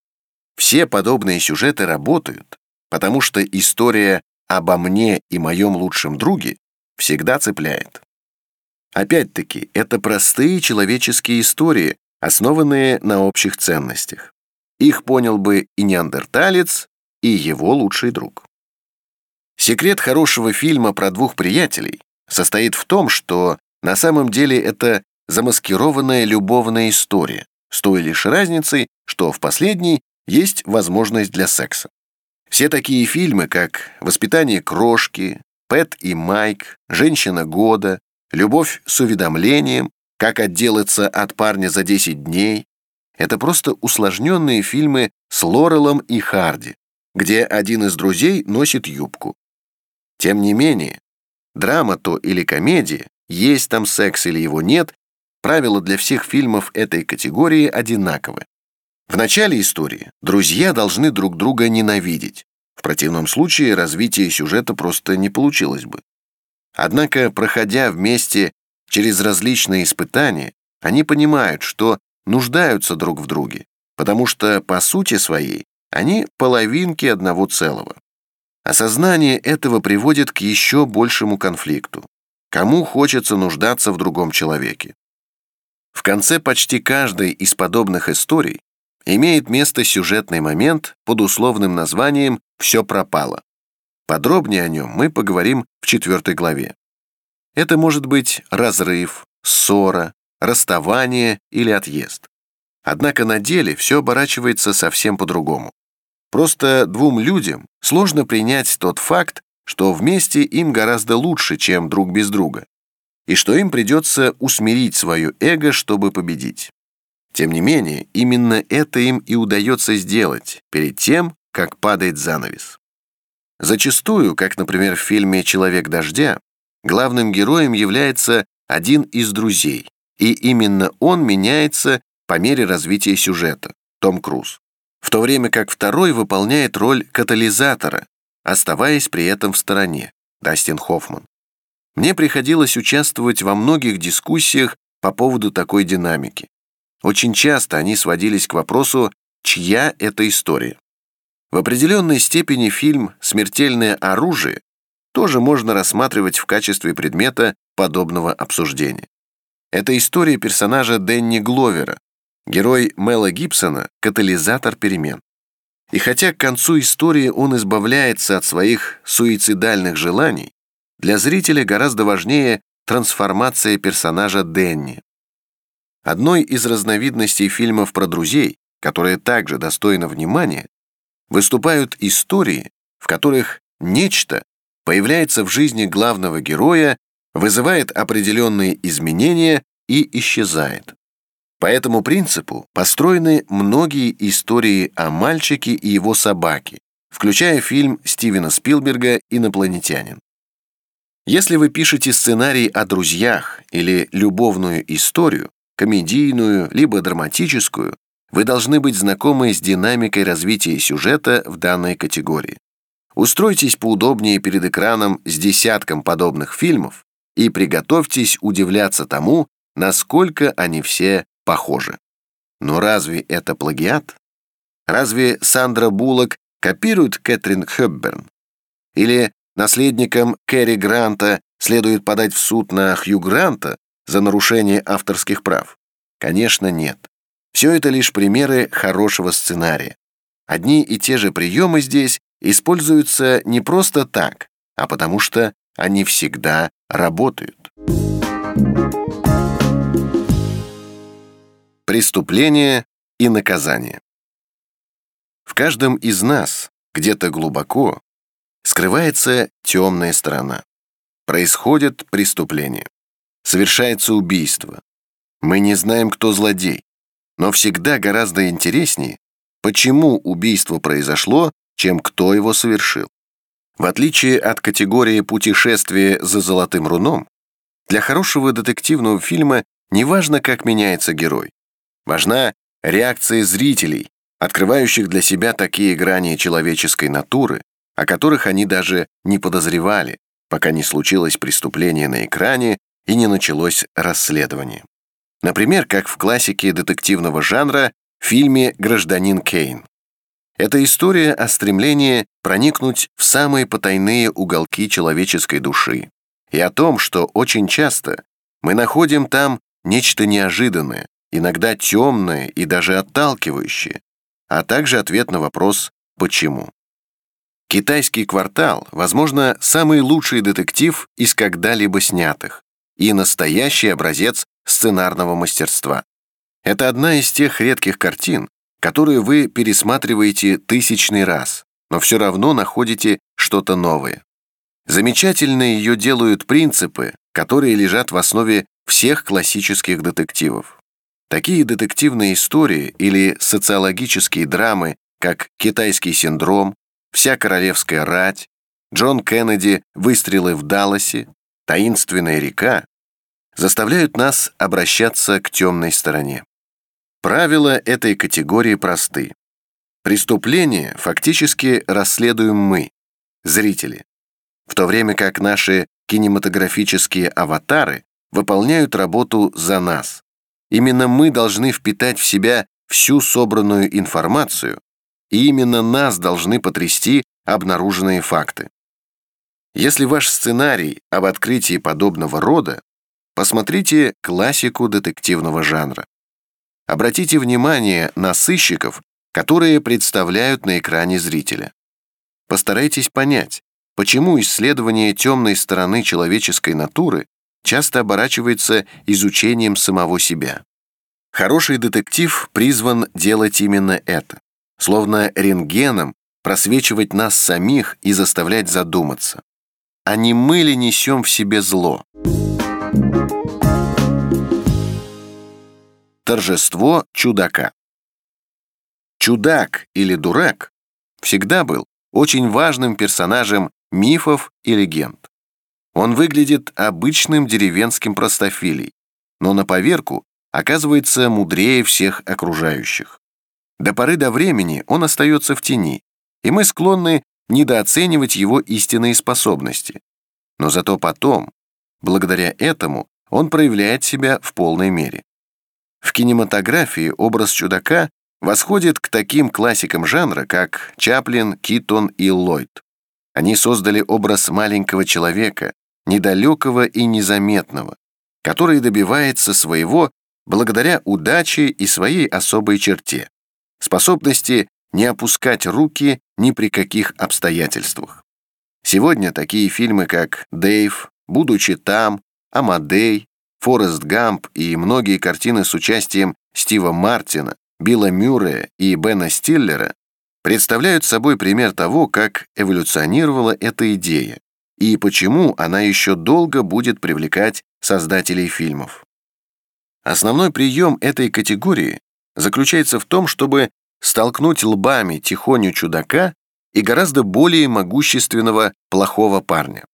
Все подобные сюжеты работают, потому что история обо мне и моем лучшем друге всегда цепляет. Опять-таки, это простые человеческие истории, основанные на общих ценностях. Их понял бы и неандерталец, и его лучший друг. Секрет хорошего фильма про двух приятелей состоит в том, что на самом деле это замаскированная любовная история, с той лишь разницей, что в последней есть возможность для секса. Все такие фильмы, как «Воспитание крошки», «Пэт и Майк», «Женщина года», «Любовь с уведомлением», «Как отделаться от парня за 10 дней», это просто усложненные фильмы с Лорелом и Харди, где один из друзей носит юбку. Тем не менее, драма то или комедия, есть там секс или его нет, правила для всех фильмов этой категории одинаковы. В начале истории друзья должны друг друга ненавидеть. В противном случае развитие сюжета просто не получилось бы. Однако, проходя вместе через различные испытания, они понимают, что нуждаются друг в друге, потому что, по сути своей, они половинки одного целого. Осознание этого приводит к еще большему конфликту. Кому хочется нуждаться в другом человеке? В конце почти каждой из подобных историй имеет место сюжетный момент под условным названием «Все пропало». Подробнее о нем мы поговорим в четвертой главе. Это может быть разрыв, ссора, расставание или отъезд. Однако на деле все оборачивается совсем по-другому. Просто двум людям сложно принять тот факт, что вместе им гораздо лучше, чем друг без друга, и что им придется усмирить свое эго, чтобы победить. Тем не менее, именно это им и удается сделать перед тем, как падает занавес. Зачастую, как, например, в фильме «Человек дождя», главным героем является один из друзей, и именно он меняется по мере развития сюжета – Том Круз. в то время как второй выполняет роль катализатора, оставаясь при этом в стороне, Дастин Хоффман. Мне приходилось участвовать во многих дискуссиях по поводу такой динамики. Очень часто они сводились к вопросу, чья это история. В определенной степени фильм «Смертельное оружие» тоже можно рассматривать в качестве предмета подобного обсуждения. Это история персонажа Дэнни Гловера, герой Мела Гибсона, катализатор перемен. И хотя к концу истории он избавляется от своих суицидальных желаний, для зрителя гораздо важнее трансформация персонажа Дэнни. Одной из разновидностей фильмов про друзей, которая также достойна внимания, выступают истории, в которых нечто появляется в жизни главного героя, вызывает определенные изменения и исчезает. По этому принципу построены многие истории о мальчике и его собаке, включая фильм Стивена Спилберга «Инопланетянин». Если вы пишете сценарий о друзьях или любовную историю, комедийную либо драматическую, вы должны быть знакомы с динамикой развития сюжета в данной категории. Устройтесь поудобнее перед экраном с десятком подобных фильмов и приготовьтесь удивляться тому, насколько они все похожи. Но разве это плагиат? Разве Сандра Буллок копирует Кэтрин Хёбберн? Или наследникам Кэрри Гранта следует подать в суд на Хью Гранта за нарушение авторских прав? Конечно, нет. Все это лишь примеры хорошего сценария. Одни и те же приемы здесь используются не просто так, а потому что они всегда работают. Преступление и наказание. В каждом из нас, где-то глубоко, скрывается темная сторона. Происходит преступление. Совершается убийство. Мы не знаем, кто злодей. Но всегда гораздо интереснее, почему убийство произошло, чем кто его совершил. В отличие от категории путешествия за золотым руном, для хорошего детективного фильма не важно, как меняется герой. Важна реакция зрителей, открывающих для себя такие грани человеческой натуры, о которых они даже не подозревали, пока не случилось преступление на экране и не началось расследование. Например, как в классике детективного жанра в фильме «Гражданин Кейн». Это история о стремлении проникнуть в самые потайные уголки человеческой души и о том, что очень часто мы находим там нечто неожиданное, иногда темное и даже отталкивающее, а также ответ на вопрос «почему?». «Китайский квартал», возможно, самый лучший детектив из когда-либо снятых и настоящий образец сценарного мастерства. Это одна из тех редких картин, которые вы пересматриваете тысячный раз, но все равно находите что-то новое. Замечательно ее делают принципы, которые лежат в основе всех классических детективов. Такие детективные истории или социологические драмы, как «Китайский синдром», «Вся королевская рать», «Джон Кеннеди. Выстрелы в Далласе», «Таинственная река» заставляют нас обращаться к темной стороне. Правила этой категории просты. Преступление фактически расследуем мы, зрители, в то время как наши кинематографические аватары выполняют работу за нас. Именно мы должны впитать в себя всю собранную информацию, и именно нас должны потрясти обнаруженные факты. Если ваш сценарий об открытии подобного рода, посмотрите классику детективного жанра. Обратите внимание на сыщиков, которые представляют на экране зрителя. Постарайтесь понять, почему исследование темной стороны человеческой натуры часто оборачивается изучением самого себя. Хороший детектив призван делать именно это, словно рентгеном просвечивать нас самих и заставлять задуматься. А не мы ли несем в себе зло? Торжество чудака. Чудак или дурак всегда был очень важным персонажем мифов и легенд. Он выглядит обычным деревенским простофилей, но на поверку оказывается мудрее всех окружающих. До поры до времени он остается в тени, и мы склонны недооценивать его истинные способности. Но зато потом, благодаря этому, он проявляет себя в полной мере. В кинематографии образ чудака восходит к таким классикам жанра, как Чаплин, Китон и Ллойд. Они создали образ маленького человека, недалекого и незаметного, который добивается своего благодаря удаче и своей особой черте — способности не опускать руки ни при каких обстоятельствах. Сегодня такие фильмы, как «Дэйв», «Будучи там», «Амадей», «Форест Гамп» и многие картины с участием Стива Мартина, Билла Мюррея и Бена Стиллера представляют собой пример того, как эволюционировала эта идея и почему она еще долго будет привлекать создателей фильмов. Основной прием этой категории заключается в том, чтобы столкнуть лбами тихоню чудака и гораздо более могущественного плохого парня.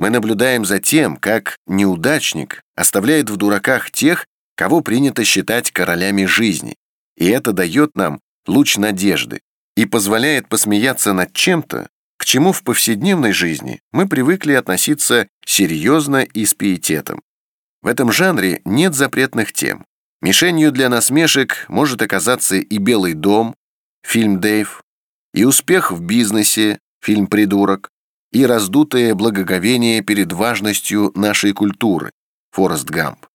Мы наблюдаем за тем, как неудачник оставляет в дураках тех, кого принято считать королями жизни, и это дает нам луч надежды и позволяет посмеяться над чем-то, к чему в повседневной жизни мы привыкли относиться серьезно и с пиететом. В этом жанре нет запретных тем. Мишенью для насмешек может оказаться и «Белый дом», фильм «Дэйв», и успех в бизнесе, фильм «Придурок», и раздутое благоговение перед важностью нашей культуры, Форест Гамп.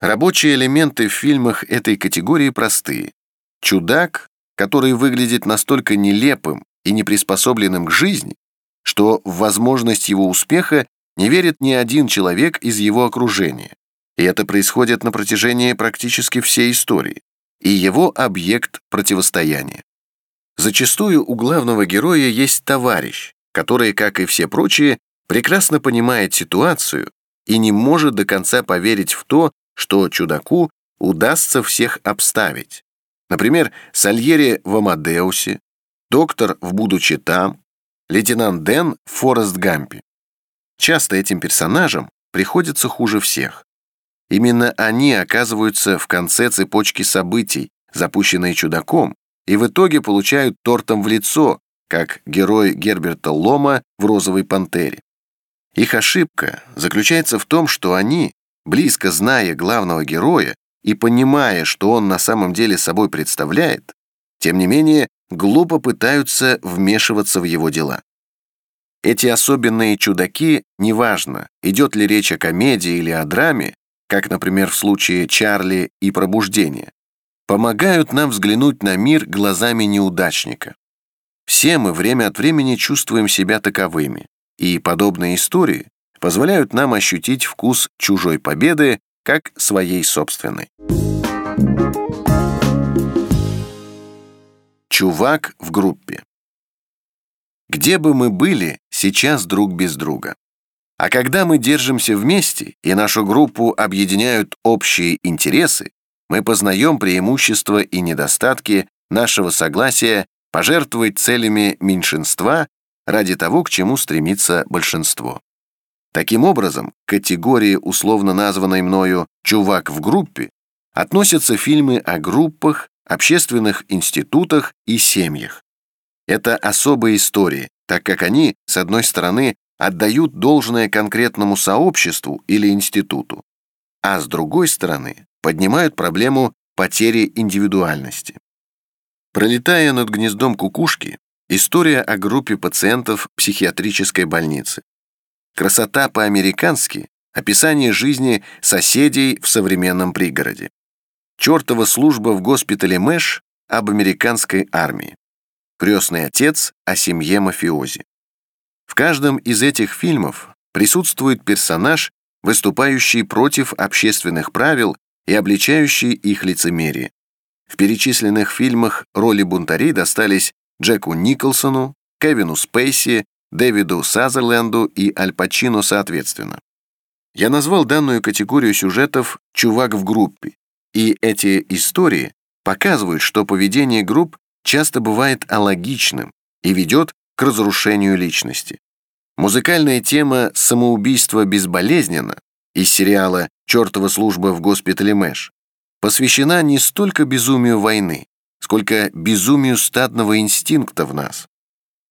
Рабочие элементы в фильмах этой категории простые. Чудак, который выглядит настолько нелепым и неприспособленным к жизни, что в возможность его успеха не верит ни один человек из его окружения. И это происходит на протяжении практически всей истории. И его объект противостояния. Зачастую у главного героя есть товарищ, который, как и все прочие, прекрасно понимает ситуацию и не может до конца поверить в то, что чудаку удастся всех обставить. Например, Сальери в Амадеусе, доктор в «Будучи там», лейтенант Дэн в «Форест Гампе». Часто этим персонажам приходится хуже всех. Именно они оказываются в конце цепочки событий, запущенные чудаком, и в итоге получают тортом в лицо, как герой Герберта Лома в «Розовой пантере». Их ошибка заключается в том, что они, близко зная главного героя и понимая, что он на самом деле собой представляет, тем не менее глупо пытаются вмешиваться в его дела. Эти особенные чудаки, неважно, идет ли речь о комедии или о драме, как, например, в случае Чарли и пробуждения, помогают нам взглянуть на мир глазами неудачника. Все мы время от времени чувствуем себя таковыми, и подобные истории позволяют нам ощутить вкус чужой победы как своей собственной. Чувак в группе. Где бы мы были сейчас друг без друга? А когда мы держимся вместе и нашу группу объединяют общие интересы, мы познаем преимущества и недостатки нашего согласия пожертвовать целями меньшинства ради того, к чему стремится большинство. Таким образом, к категории, условно названной мною «чувак в группе», относятся фильмы о группах, общественных институтах и семьях. Это особые истории, так как они, с одной стороны, отдают должное конкретному сообществу или институту, а с другой стороны, поднимают проблему потери индивидуальности. Пролетая над гнездом кукушки, история о группе пациентов психиатрической больницы. Красота по-американски – описание жизни соседей в современном пригороде. Чертова служба в госпитале Мэш об американской армии. Крестный отец о семье мафиози. В каждом из этих фильмов присутствует персонаж, выступающий против общественных правил и обличающий их лицемерие. В перечисленных фильмах роли бунтарей достались Джеку Николсону, Кевину Спейси, Дэвиду Сазерленду и Аль Пачино соответственно. Я назвал данную категорию сюжетов «Чувак в группе», и эти истории показывают, что поведение групп часто бывает алогичным и ведет к разрушению личности. Музыкальная тема «Самоубийство безболезненно» из сериала «Чертова служба в госпитале Мэш» посвящена не столько безумию войны, сколько безумию стадного инстинкта в нас.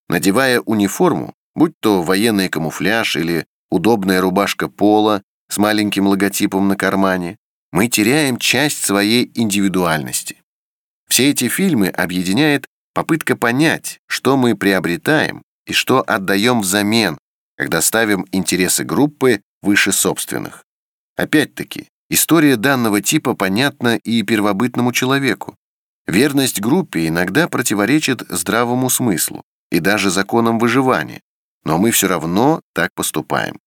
Надевая униформу, будь то военный камуфляж или удобная рубашка пола с маленьким логотипом на кармане, мы теряем часть своей индивидуальности. Все эти фильмы объединяет попытка понять, что мы приобретаем и что отдаем взамен, когда ставим интересы группы выше собственных. Опять-таки, история данного типа понятна и первобытному человеку. Верность группе иногда противоречит здравому смыслу и даже законам выживания, но мы все равно так поступаем.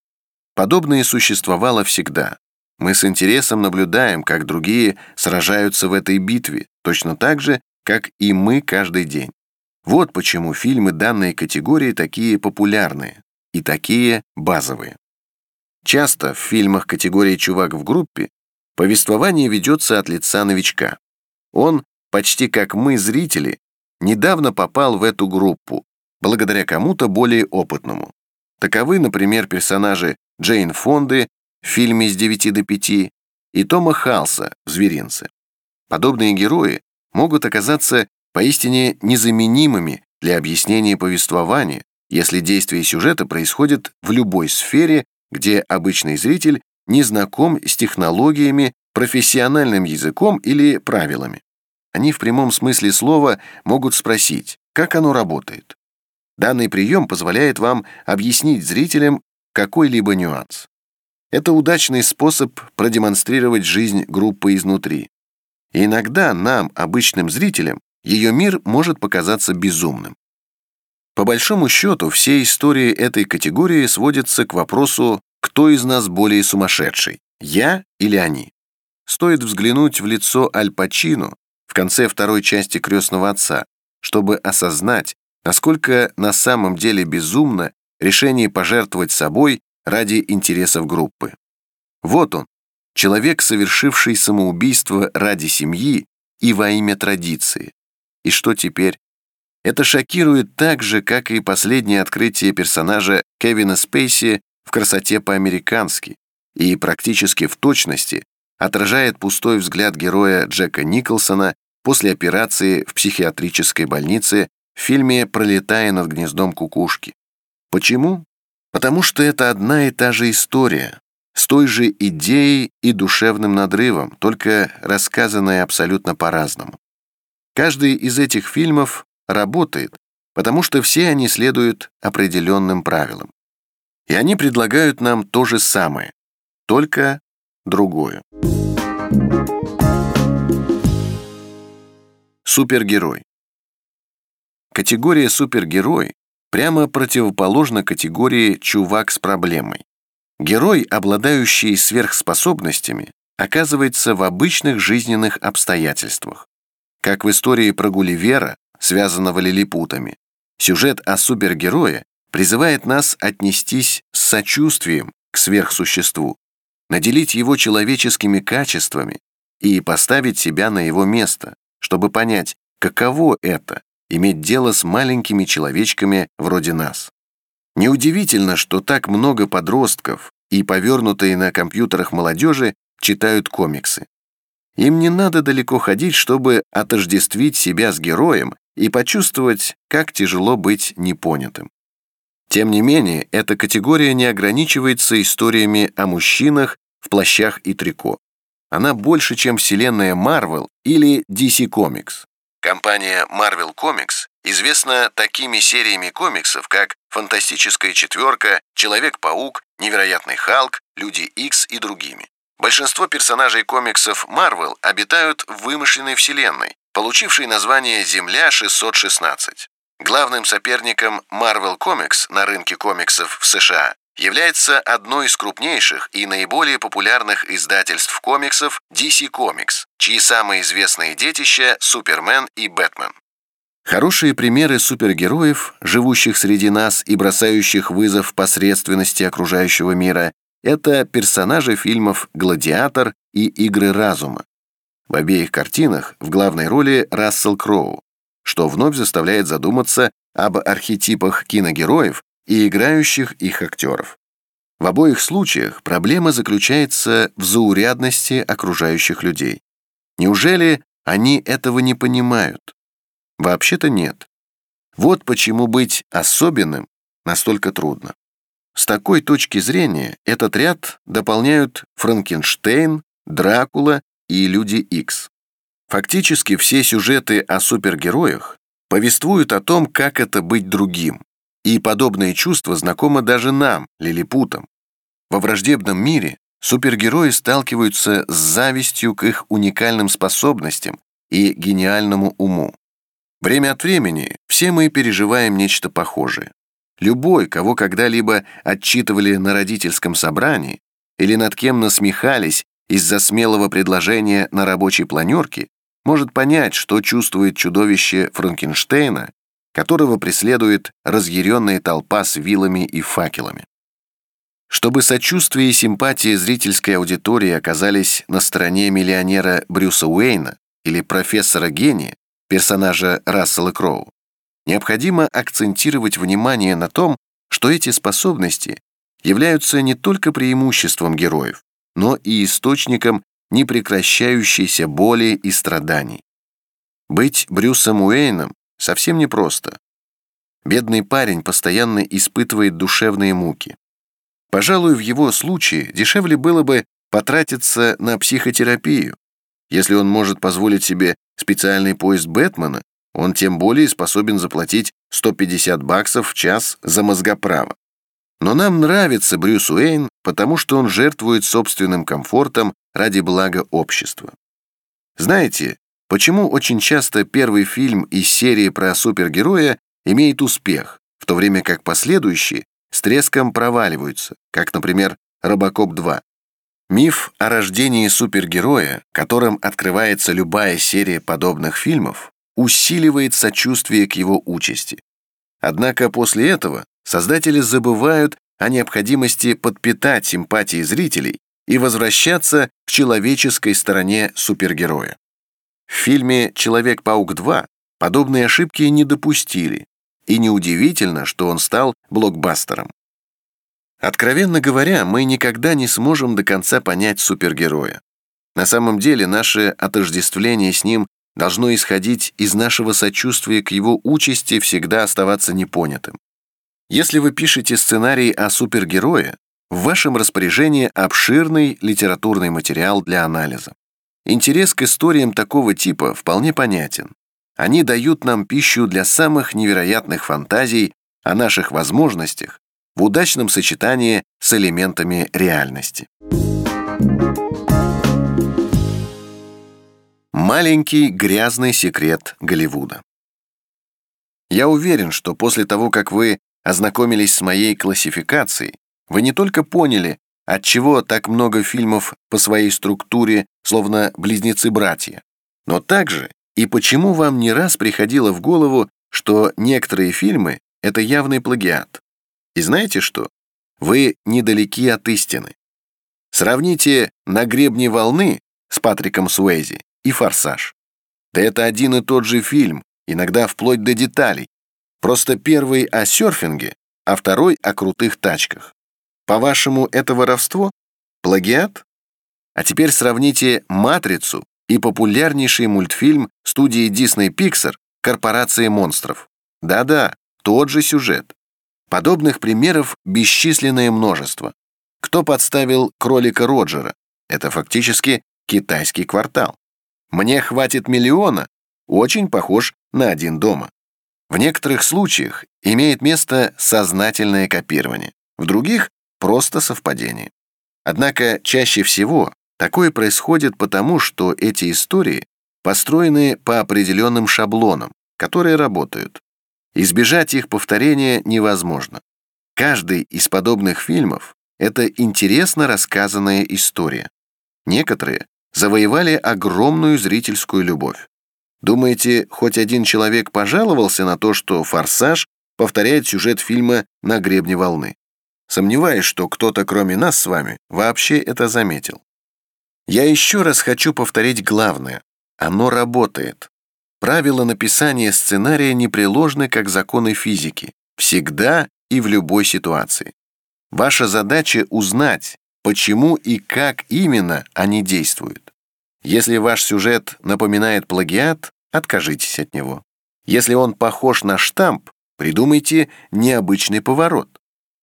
Подобное существовало всегда. Мы с интересом наблюдаем, как другие сражаются в этой битве, точно так же, как и мы каждый день. Вот почему фильмы данной категории такие популярные и такие базовые. Часто в фильмах категории «Чувак в группе» повествование ведется от лица новичка. Он, почти как мы, зрители, недавно попал в эту группу, благодаря кому-то более опытному. Таковы, например, персонажи Джейн Фонды в фильме «С 9 до 5» и Тома Халса в «Зверинце». Подобные герои могут оказаться поистине незаменимыми для объяснения повествования, если действие сюжета происходит в любой сфере, где обычный зритель не знаком с технологиями, профессиональным языком или правилами. Они в прямом смысле слова могут спросить, как оно работает. Данный прием позволяет вам объяснить зрителям какой-либо нюанс. Это удачный способ продемонстрировать жизнь группы изнутри. И иногда нам, обычным зрителям, ее мир может показаться безумным. По большому счету, все истории этой категории сводятся к вопросу, кто из нас более сумасшедший, я или они. Стоит взглянуть в лицо Аль Пачино в конце второй части «Крестного отца», чтобы осознать, насколько на самом деле безумно решение пожертвовать собой ради интересов группы. Вот он, человек, совершивший самоубийство ради семьи и во имя традиции. И что теперь? Это шокирует так же, как и последнее открытие персонажа Кевина Спейси в красоте по-американски и практически в точности отражает пустой взгляд героя Джека Николсона после операции в психиатрической больнице в фильме «Пролетая над гнездом кукушки». Почему? Потому что это одна и та же история, с той же идеей и душевным надрывом, только рассказанная абсолютно по-разному. Каждый из этих фильмов работает, потому что все они следуют определенным правилам. И они предлагают нам то же самое, только другое. Супергерой. Категория супергерой прямо противоположна категории чувак с проблемой. Герой, обладающий сверхспособностями, оказывается в обычных жизненных обстоятельствах. Как в истории про Гулливера, связанного лилипутами, сюжет о супергерое призывает нас отнестись с сочувствием к сверхсуществу, наделить его человеческими качествами и поставить себя на его место, чтобы понять, каково это — иметь дело с маленькими человечками вроде нас. Неудивительно, что так много подростков и повернутые на компьютерах молодежи читают комиксы. Им не надо далеко ходить, чтобы отождествить себя с героем и почувствовать, как тяжело быть непонятым. Тем не менее, эта категория не ограничивается историями о мужчинах в плащах и трико. Она больше, чем вселенная Marvel или DC Comics. Компания Marvel Comics известна такими сериями комиксов, как «Фантастическая четверка», «Человек-паук», «Невероятный Халк», «Люди Икс» и другими. Большинство персонажей комиксов Marvel обитают в вымышленной вселенной, получившей название Земля-616. Главным соперником Marvel Comics на рынке комиксов в США является одно из крупнейших и наиболее популярных издательств комиксов DC Comics, чьи самые известные детища – Супермен и Бэтмен. Хорошие примеры супергероев, живущих среди нас и бросающих вызов посредственности окружающего мира, это персонажи фильмов «Гладиатор» и «Игры разума». В обеих картинах в главной роли Рассел Кроу, что вновь заставляет задуматься об архетипах киногероев и играющих их актеров. В обоих случаях проблема заключается в заурядности окружающих людей. Неужели они этого не понимают. Вообще-то нет. Вот почему быть особенным настолько трудно. С такой точки зрения этот ряд дополняют Франкенштейн, Дракула и Люди Икс. Фактически все сюжеты о супергероях повествуют о том, как это быть другим. И подобное чувство знакомо даже нам, лилипутам. Во враждебном мире супергерои сталкиваются с завистью к их уникальным способностям и гениальному уму. Время от времени все мы переживаем нечто похожее. Любой, кого когда-либо отчитывали на родительском собрании или над кем насмехались из-за смелого предложения на рабочей планерке, может понять, что чувствует чудовище Франкенштейна, которого преследует разъяренная толпа с вилами и факелами. Чтобы сочувствие и симпатия зрительской аудитории оказались на стороне миллионера Брюса Уэйна или профессора гения, персонажа Рассела Кроу, необходимо акцентировать внимание на том, что эти способности являются не только преимуществом героев, но и источником непрекращающейся боли и страданий. Быть Брюсом Уэйном совсем непросто. Бедный парень постоянно испытывает душевные муки. Пожалуй, в его случае дешевле было бы потратиться на психотерапию. Если он может позволить себе специальный поезд Бэтмена, он тем более способен заплатить 150 баксов в час за мозгоправо. Но нам нравится Брюс Уэйн, потому что он жертвует собственным комфортом ради блага общества. Знаете, почему очень часто первый фильм из серии про супергероя имеет успех, в то время как последующие с треском проваливаются, как, например, «Робокоп 2». Миф о рождении супергероя, которым открывается любая серия подобных фильмов, усиливает сочувствие к его участи. Однако после этого создатели забывают о необходимости подпитать симпатии зрителей и возвращаться к человеческой стороне супергероя. В фильме «Человек-паук 2» подобные ошибки не допустили, и неудивительно, что он стал блокбастером. Откровенно говоря, мы никогда не сможем до конца понять супергероя. На самом деле наше отождествление с ним должно исходить из нашего сочувствия к его участи всегда оставаться непонятым. Если вы пишете сценарий о супергерое, в вашем распоряжении обширный литературный материал для анализа. Интерес к историям такого типа вполне понятен. Они дают нам пищу для самых невероятных фантазий о наших возможностях в удачном сочетании с элементами реальности. Маленький грязный секрет Голливуда. Я уверен, что после того, как вы ознакомились с моей классификацией, вы не только поняли, отчего так много фильмов по своей структуре, словно близнецы-братья, но также и почему вам не раз приходило в голову, что некоторые фильмы — это явный плагиат. И знаете что? Вы недалеки от истины. Сравните «На гребне волны» с Патриком Суэйзи и «Форсаж». Да это один и тот же фильм, иногда вплоть до деталей. Просто первый о серфинге, а второй о крутых тачках. По-вашему, это воровство? Плагиат? А теперь сравните «Матрицу» и популярнейший мультфильм студии Disney Pixar «Корпорация монстров». Да-да, тот же сюжет. Подобных примеров бесчисленное множество. Кто подставил кролика Роджера? Это фактически китайский квартал. Мне хватит миллиона, очень похож на один дома. В некоторых случаях имеет место сознательное копирование, в других — просто совпадение. Однако чаще всего такое происходит потому, что эти истории построены по определенным шаблонам, которые работают. Избежать их повторения невозможно. Каждый из подобных фильмов — это интересно рассказанная история. Некоторые завоевали огромную зрительскую любовь. Думаете, хоть один человек пожаловался на то, что «Форсаж» повторяет сюжет фильма «На гребне волны»? Сомневаюсь, что кто-то, кроме нас с вами, вообще это заметил. Я еще раз хочу повторить главное. Оно работает. Правила написания сценария непреложны, как законы физики. Всегда и в любой ситуации. Ваша задача узнать, почему и как именно они действуют. Если ваш сюжет напоминает плагиат, откажитесь от него. Если он похож на штамп, придумайте необычный поворот.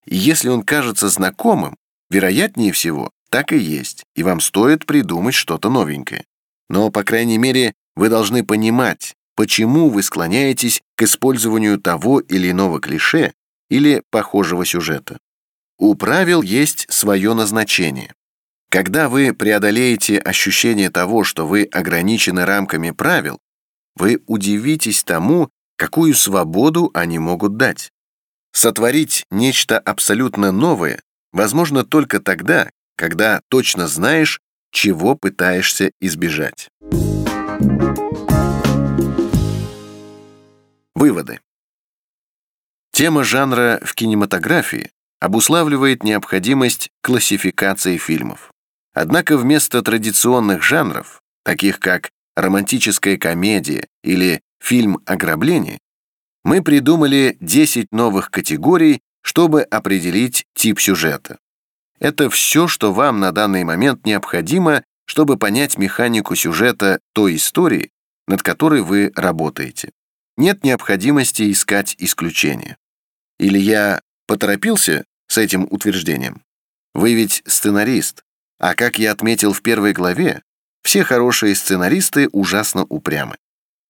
Если он кажется знакомым, вероятнее всего, так и есть, и вам стоит придумать что-то новенькое. Но, по крайней мере, вы должны понимать, почему вы склоняетесь к использованию того или иного клише или похожего сюжета. У правил есть свое назначение. Когда вы преодолеете ощущение того, что вы ограничены рамками правил, вы удивитесь тому, какую свободу они могут дать. Сотворить нечто абсолютно новое возможно только тогда, когда точно знаешь, чего пытаешься избежать. Выводы. Тема жанра в кинематографии обуславливает необходимость классификации фильмов. Однако вместо традиционных жанров, таких как романтическая комедия или фильм ограбление, мы придумали 10 новых категорий, чтобы определить тип сюжета. Это все, что вам на данный момент необходимо, чтобы понять механику сюжета той истории, над которой вы работаете. Нет необходимости искать исключения. Или я поторопился с этим утверждением? Вы ведь сценарист, а как я отметил в первой главе, все хорошие сценаристы ужасно упрямы.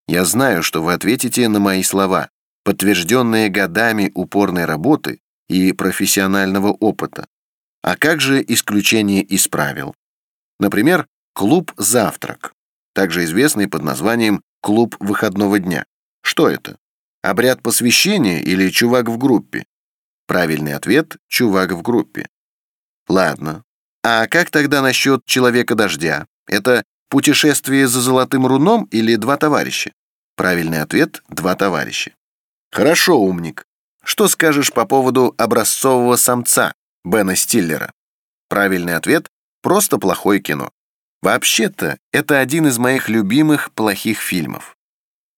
Я знаю, что вы ответите на мои слова, подтвержденные годами упорной работы и профессионального опыта. А как же исключение из правил? Например, клуб «Завтрак», также известный под названием «Клуб выходного дня». Что это? Обряд посвящения или чувак в группе? Правильный ответ – чувак в группе. Ладно. А как тогда насчет человека дождя? Это путешествие за золотым руном или два товарища? Правильный ответ – два товарища. Хорошо, умник. Что скажешь по поводу образцового самца Бена Стиллера? Правильный ответ – просто плохое кино. Вообще-то, это один из моих любимых плохих фильмов.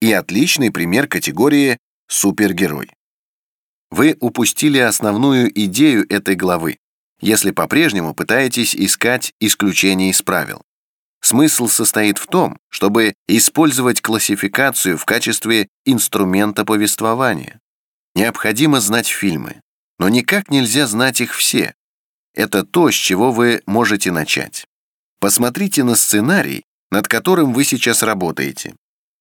И отличный пример категории «супергерой». Вы упустили основную идею этой главы, если по-прежнему пытаетесь искать исключения из правил. Смысл состоит в том, чтобы использовать классификацию в качестве инструмента повествования. Необходимо знать фильмы, но никак нельзя знать их все. Это то, с чего вы можете начать. Посмотрите на сценарий, над которым вы сейчас работаете,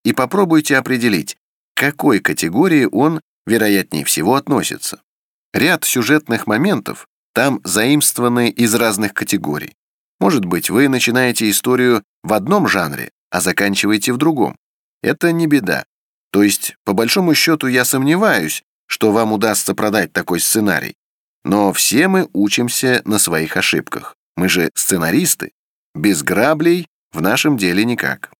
и попробуйте определить, к какой категории он, вероятнее всего, относится. Ряд сюжетных моментов там заимствованы из разных категорий. Может быть, вы начинаете историю в одном жанре, а заканчиваете в другом. Это не беда. То есть, по большому счету, я сомневаюсь, что вам удастся продать такой сценарий. Но все мы учимся на своих ошибках. Мы же сценаристы. Без граблей в нашем деле никак.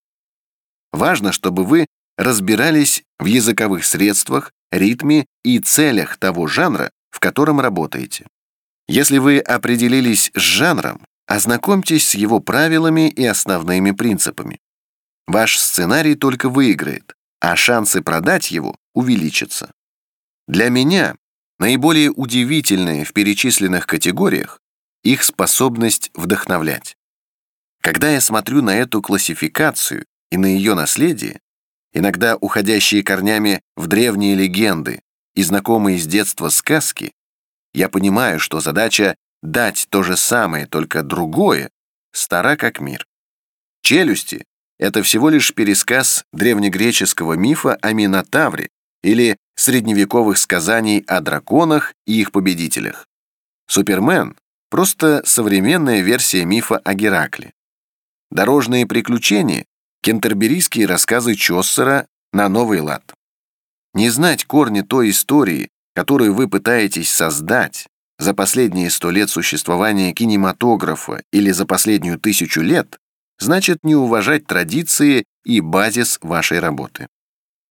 Важно, чтобы вы разбирались в языковых средствах, ритме и целях того жанра, в котором работаете. Если вы определились с жанром, Ознакомьтесь с его правилами и основными принципами. Ваш сценарий только выиграет, а шансы продать его увеличатся. Для меня наиболее удивительное в перечисленных категориях их способность вдохновлять. Когда я смотрю на эту классификацию и на ее наследие, иногда уходящие корнями в древние легенды и знакомые с детства сказки, я понимаю, что задача дать то же самое, только другое, стара как мир. Челюсти — это всего лишь пересказ древнегреческого мифа о Минотавре или средневековых сказаний о драконах и их победителях. Супермен — просто современная версия мифа о Геракле. Дорожные приключения — кентерберийские рассказы Чоссера на новый лад. Не знать корни той истории, которую вы пытаетесь создать, за последние сто лет существования кинематографа или за последнюю тысячу лет, значит не уважать традиции и базис вашей работы.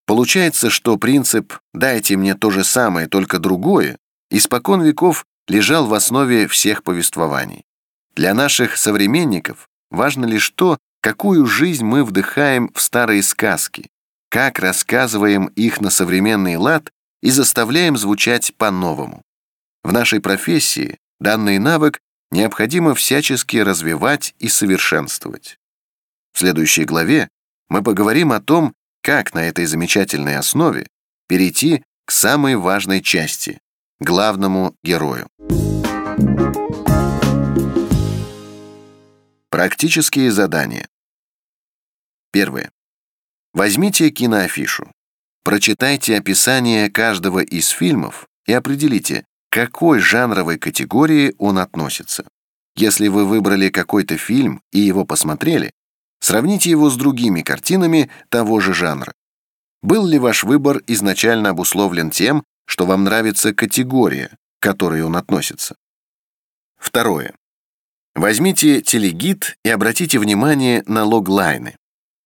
Получается, что принцип «дайте мне то же самое, только другое» испокон веков лежал в основе всех повествований. Для наших современников важно лишь то, какую жизнь мы вдыхаем в старые сказки, как рассказываем их на современный лад и заставляем звучать по-новому. В нашей профессии данный навык необходимо всячески развивать и совершенствовать. В следующей главе мы поговорим о том, как на этой замечательной основе перейти к самой важной части — главному герою. Практические задания. Первое. Возьмите киноафишу. Прочитайте описание каждого из фильмов и определите, к какой жанровой категории он относится. Если вы выбрали какой-то фильм и его посмотрели, сравните его с другими картинами того же жанра. Был ли ваш выбор изначально обусловлен тем, что вам нравится категория, к которой он относится? Второе. Возьмите телегид и обратите внимание на логлайны.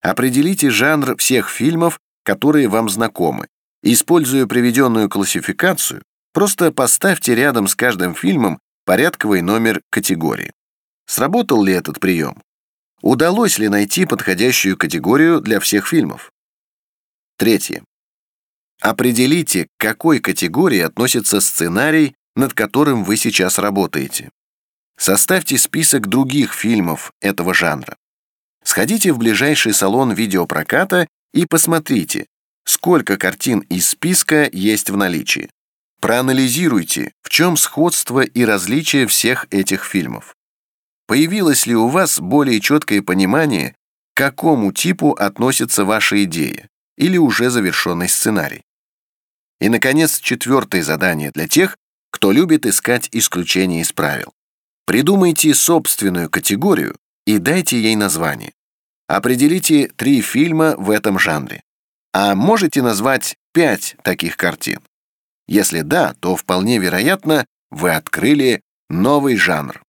Определите жанр всех фильмов, которые вам знакомы. Используя приведенную классификацию, просто поставьте рядом с каждым фильмом порядковый номер категории. Сработал ли этот прием? Удалось ли найти подходящую категорию для всех фильмов? Третье. Определите, к какой категории относится сценарий, над которым вы сейчас работаете. Составьте список других фильмов этого жанра. Сходите в ближайший салон видеопроката и посмотрите, сколько картин из списка есть в наличии. Проанализируйте, в чем сходство и различие всех этих фильмов. Появилось ли у вас более четкое понимание, к какому типу относится ваша идея или уже завершенный сценарий? И, наконец, четвертое задание для тех, кто любит искать исключения из правил. Придумайте собственную категорию и дайте ей название. Определите три фильма в этом жанре. А можете назвать пять таких картин? Если да, то вполне вероятно, вы открыли новый жанр.